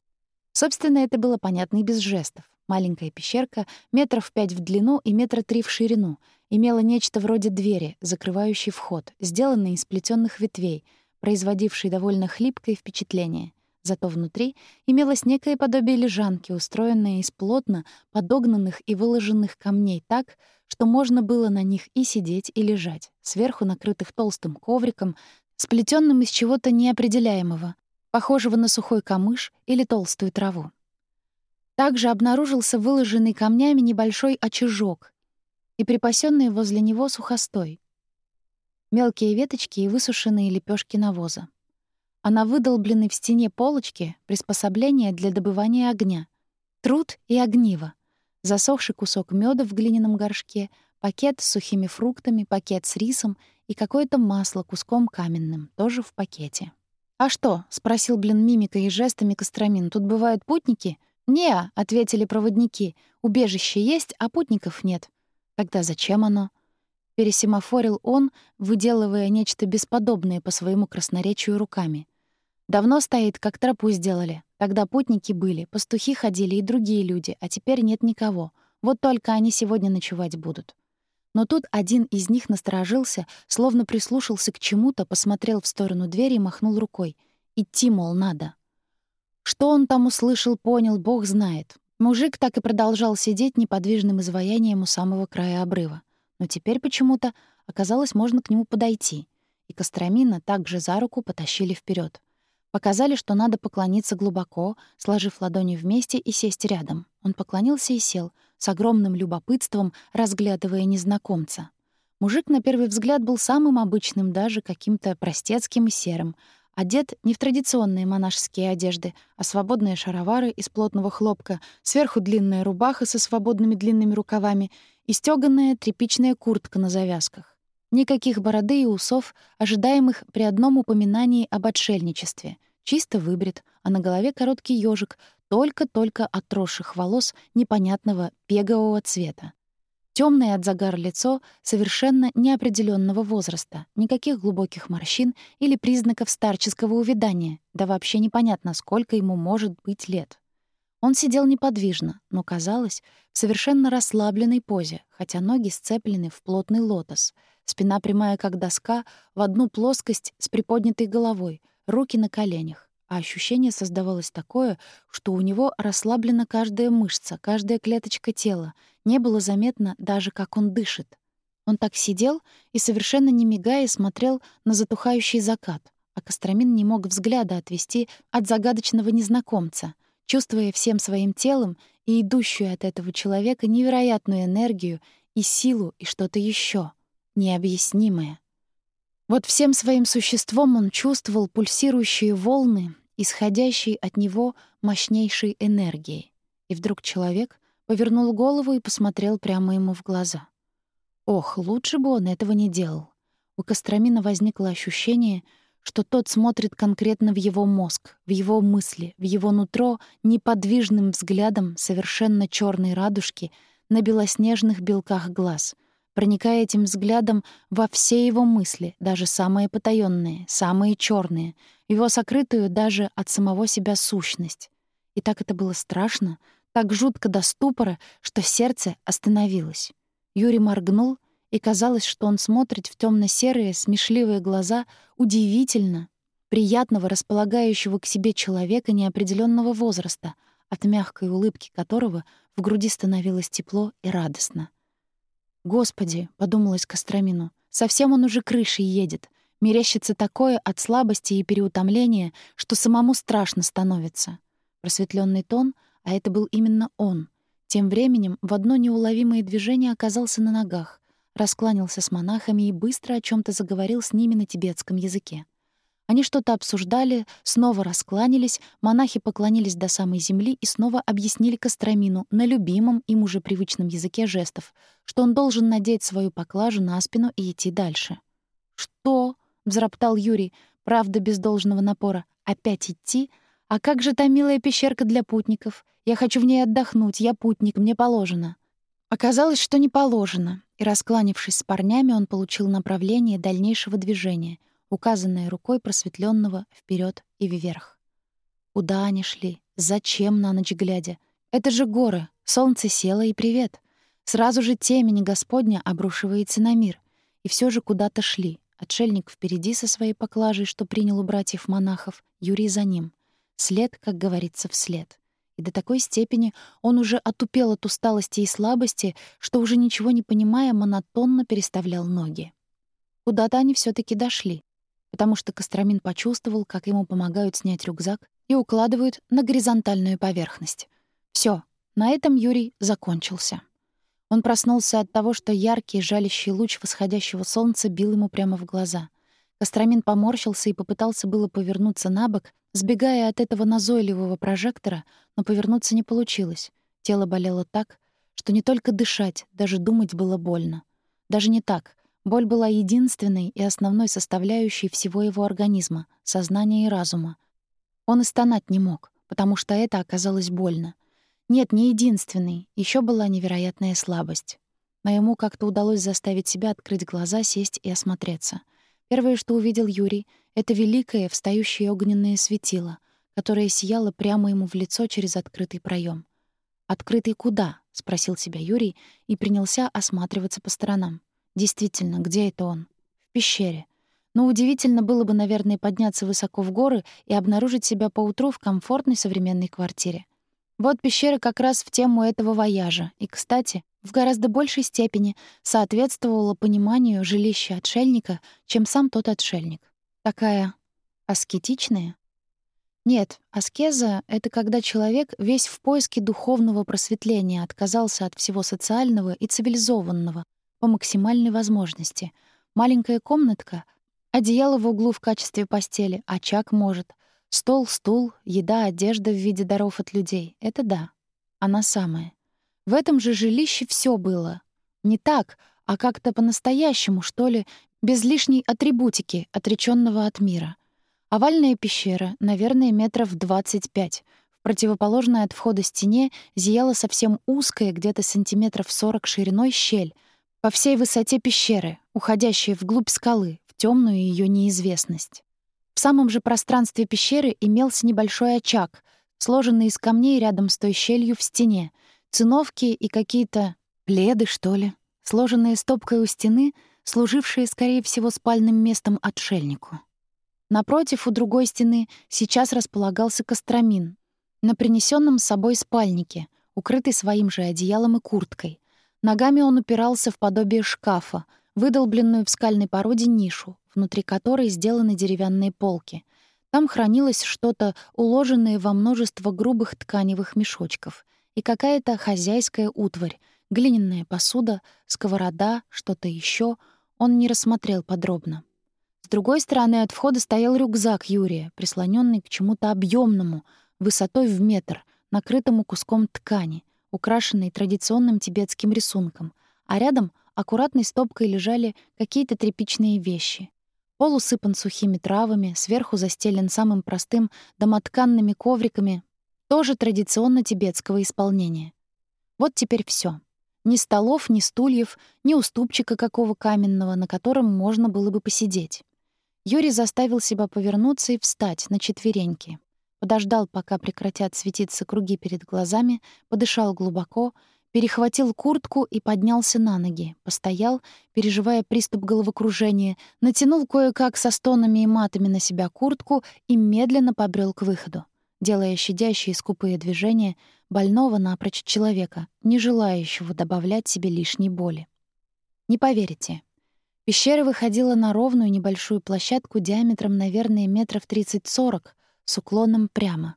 Собственно, это было понятно и без жестов. Маленькая пещерка, метров пять в длину и метра три в ширину, имела нечто вроде двери, закрывающей вход, сделанной из сплетенных ветвей, производившей довольно хлипкое впечатление. Зато внутри имелось некое подобие лежанки, устроенное из плотно подогнанных и выложенных камней так, что можно было на них и сидеть, и лежать, сверху накрытых толстым ковриком, сплетенным из чего-то неопределяемого, похожего на сухой камыш или толстую траву. Также обнаружился выложенный камнями небольшой очажок и припасенный возле него сухостой, мелкие веточки и высушенные лепешки навоза. А на выдолбленной в стене полочке приспособление для добывания огня, труд и огниво, засохший кусок меда в глиняном горшке, пакет с сухими фруктами, пакет с рисом и какое-то масло куском каменным, тоже в пакете. «А что?» — спросил, блин, мимикой и жестами Костромин. «Тут бывают путники?» «Не», — ответили проводники. «Убежище есть, а путников нет». «Тогда зачем оно?» Пересимофорил он, выделывая нечто бесподобное по своему красноречию руками. «Давно стоит, как тропу сделали. Тогда путники были, пастухи ходили и другие люди, а теперь нет никого. Вот только они сегодня ночевать будут». Но тут один из них насторожился, словно прислушался к чему-то, посмотрел в сторону двери и махнул рукой. «Идти, мол, надо». Что он там услышал, понял, бог знает. Мужик так и продолжал сидеть неподвижным изваянием у самого края обрыва. Но теперь почему-то оказалось, можно к нему подойти. И Костромина также за руку потащили вперед. Показали, что надо поклониться глубоко, сложив ладони вместе и сесть рядом. Он поклонился и сел, с огромным любопытством разглядывая незнакомца. Мужик на первый взгляд был самым обычным, даже каким-то простецким и серым, Одет не в традиционные монашеские одежды, а свободные шаровары из плотного хлопка, сверху длинная рубаха со свободными длинными рукавами и стёганая тряпичная куртка на завязках. Никаких бороды и усов, ожидаемых при одном упоминании об отшельничестве. Чисто выбрит, а на голове короткий ёжик, только-только отросших волос непонятного пегового цвета. Темное от загара лицо совершенно неопределенного возраста, никаких глубоких морщин или признаков старческого увядания, да вообще непонятно, сколько ему может быть лет. Он сидел неподвижно, но, казалось, в совершенно расслабленной позе, хотя ноги сцеплены в плотный лотос, спина прямая, как доска, в одну плоскость с приподнятой головой, руки на коленях. А ощущение создавалось такое, что у него расслаблена каждая мышца, каждая клеточка тела, не было заметно даже, как он дышит. Он так сидел и, совершенно не мигая, смотрел на затухающий закат, а Костромин не мог взгляда отвести от загадочного незнакомца, чувствуя всем своим телом и идущую от этого человека невероятную энергию и силу и что-то еще необъяснимое. Вот всем своим существом он чувствовал пульсирующие волны исходящей от него мощнейшей энергией. И вдруг человек повернул голову и посмотрел прямо ему в глаза. Ох, лучше бы он этого не делал. У Костромина возникло ощущение, что тот смотрит конкретно в его мозг, в его мысли, в его нутро неподвижным взглядом совершенно черной радужки на белоснежных белках глаз, проникая этим взглядом во все его мысли, даже самые потаённые, самые черные, его сокрытую даже от самого себя сущность. И так это было страшно, так жутко до ступора, что сердце остановилось. Юрий моргнул, и казалось, что он смотрит в темно серые смешливые глаза удивительно приятного, располагающего к себе человека неопределенного возраста, от мягкой улыбки которого в груди становилось тепло и радостно. «Господи!» — подумалось Костромину. «Совсем он уже крышей едет. Мерещится такое от слабости и переутомления, что самому страшно становится. Просветленный тон, а это был именно он, тем временем в одно неуловимое движение оказался на ногах, раскланялся с монахами и быстро о чем то заговорил с ними на тибетском языке. Они что-то обсуждали, снова раскланялись, монахи поклонились до самой земли и снова объяснили Костромину на любимом им уже привычном языке жестов, что он должен надеть свою поклажу на спину и идти дальше. «Что?» — взроптал Юрий, правда, без должного напора. «Опять идти? А как же та милая пещерка для путников? Я хочу в ней отдохнуть, я путник, мне положено». Оказалось, что не положено, и, раскланившись с парнями, он получил направление дальнейшего движения, указанное рукой просветленного вперед и вверх. Куда они шли? Зачем на ночь глядя? Это же горы, солнце село и привет. Сразу же темень Господня обрушивается на мир. И все же куда-то шли. Отшельник впереди со своей поклажей, что принял у братьев-монахов, Юрий за ним. След, как говорится, вслед. И до такой степени он уже отупел от усталости и слабости, что уже ничего не понимая, монотонно переставлял ноги. Куда-то они все таки дошли, потому что Костромин почувствовал, как ему помогают снять рюкзак и укладывают на горизонтальную поверхность. Все, на этом Юрий закончился. Он проснулся от того, что яркий жалящий луч восходящего солнца бил ему прямо в глаза. Костромин поморщился и попытался было повернуться на бок, сбегая от этого назойливого прожектора, но повернуться не получилось. Тело болело так, что не только дышать, даже думать было больно. Даже не так. Боль была единственной и основной составляющей всего его организма, сознания и разума. Он и стонать не мог, потому что это оказалось больно. Нет, не единственный. Еще была невероятная слабость. Но ему как-то удалось заставить себя открыть глаза, сесть и осмотреться. Первое, что увидел Юрий, — это великое, встающее огненное светило, которое сияло прямо ему в лицо через открытый проем. «Открытый куда?» — спросил себя Юрий и принялся осматриваться по сторонам. Действительно, где это он? В пещере. Но удивительно было бы, наверное, подняться высоко в горы и обнаружить себя поутру в комфортной современной квартире. Вот пещера как раз в тему этого вояжа. И, кстати, в гораздо большей степени соответствовала пониманию жилища отшельника, чем сам тот отшельник. Такая аскетичная? Нет, аскеза — это когда человек весь в поиске духовного просветления отказался от всего социального и цивилизованного по максимальной возможности. Маленькая комнатка, одеяло в углу в качестве постели, очаг может — Стол, стул, еда, одежда в виде даров от людей — это да, она самая. В этом же жилище все было. Не так, а как-то по-настоящему, что ли, без лишней атрибутики, отречённого от мира. Овальная пещера, наверное, метров 25. В противоположной от входа стене зияла совсем узкая, где-то сантиметров 40 шириной, щель по всей высоте пещеры, уходящая вглубь скалы, в темную ее неизвестность. В самом же пространстве пещеры имелся небольшой очаг, сложенный из камней рядом с той щелью в стене, циновки и какие-то пледы, что ли, сложенные стопкой у стены, служившие, скорее всего, спальным местом отшельнику. Напротив, у другой стены, сейчас располагался костромин, на принесенном с собой спальнике, укрытый своим же одеялом и курткой. Ногами он упирался в подобие шкафа, выдолбленную в скальной породе нишу, внутри которой сделаны деревянные полки. Там хранилось что-то, уложенное во множество грубых тканевых мешочков, и какая-то хозяйская утварь, глиняная посуда, сковорода, что-то еще. Он не рассмотрел подробно. С другой стороны от входа стоял рюкзак Юрия, прислоненный к чему-то объемному, высотой в метр, накрытому куском ткани, украшенный традиционным тибетским рисунком, а рядом аккуратной стопкой лежали какие-то тряпичные вещи. Пол усыпан сухими травами, сверху застелен самым простым домотканными ковриками, тоже традиционно тибетского исполнения. Вот теперь все. Ни столов, ни стульев, ни уступчика какого каменного, на котором можно было бы посидеть. Юрий заставил себя повернуться и встать на четвереньки. Подождал, пока прекратят светиться круги перед глазами, подышал глубоко — перехватил куртку и поднялся на ноги, постоял, переживая приступ головокружения, натянул кое-как со стонами и матами на себя куртку и медленно побрел к выходу, делая щадящие скупые движения больного напрочь человека, не желающего добавлять себе лишней боли. Не поверите. Пещера выходила на ровную небольшую площадку диаметром, наверное, метров 30-40, с уклоном прямо,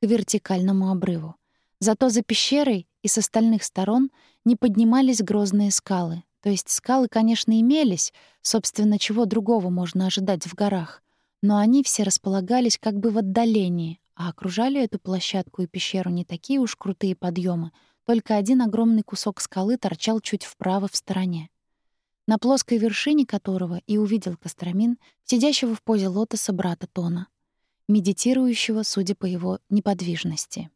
к вертикальному обрыву. Зато за пещерой и с остальных сторон не поднимались грозные скалы. То есть скалы, конечно, имелись, собственно, чего другого можно ожидать в горах, но они все располагались как бы в отдалении, а окружали эту площадку и пещеру не такие уж крутые подъемы, только один огромный кусок скалы торчал чуть вправо в стороне на плоской вершине которого и увидел Костромин, сидящего в позе лотоса брата Тона, медитирующего, судя по его неподвижности.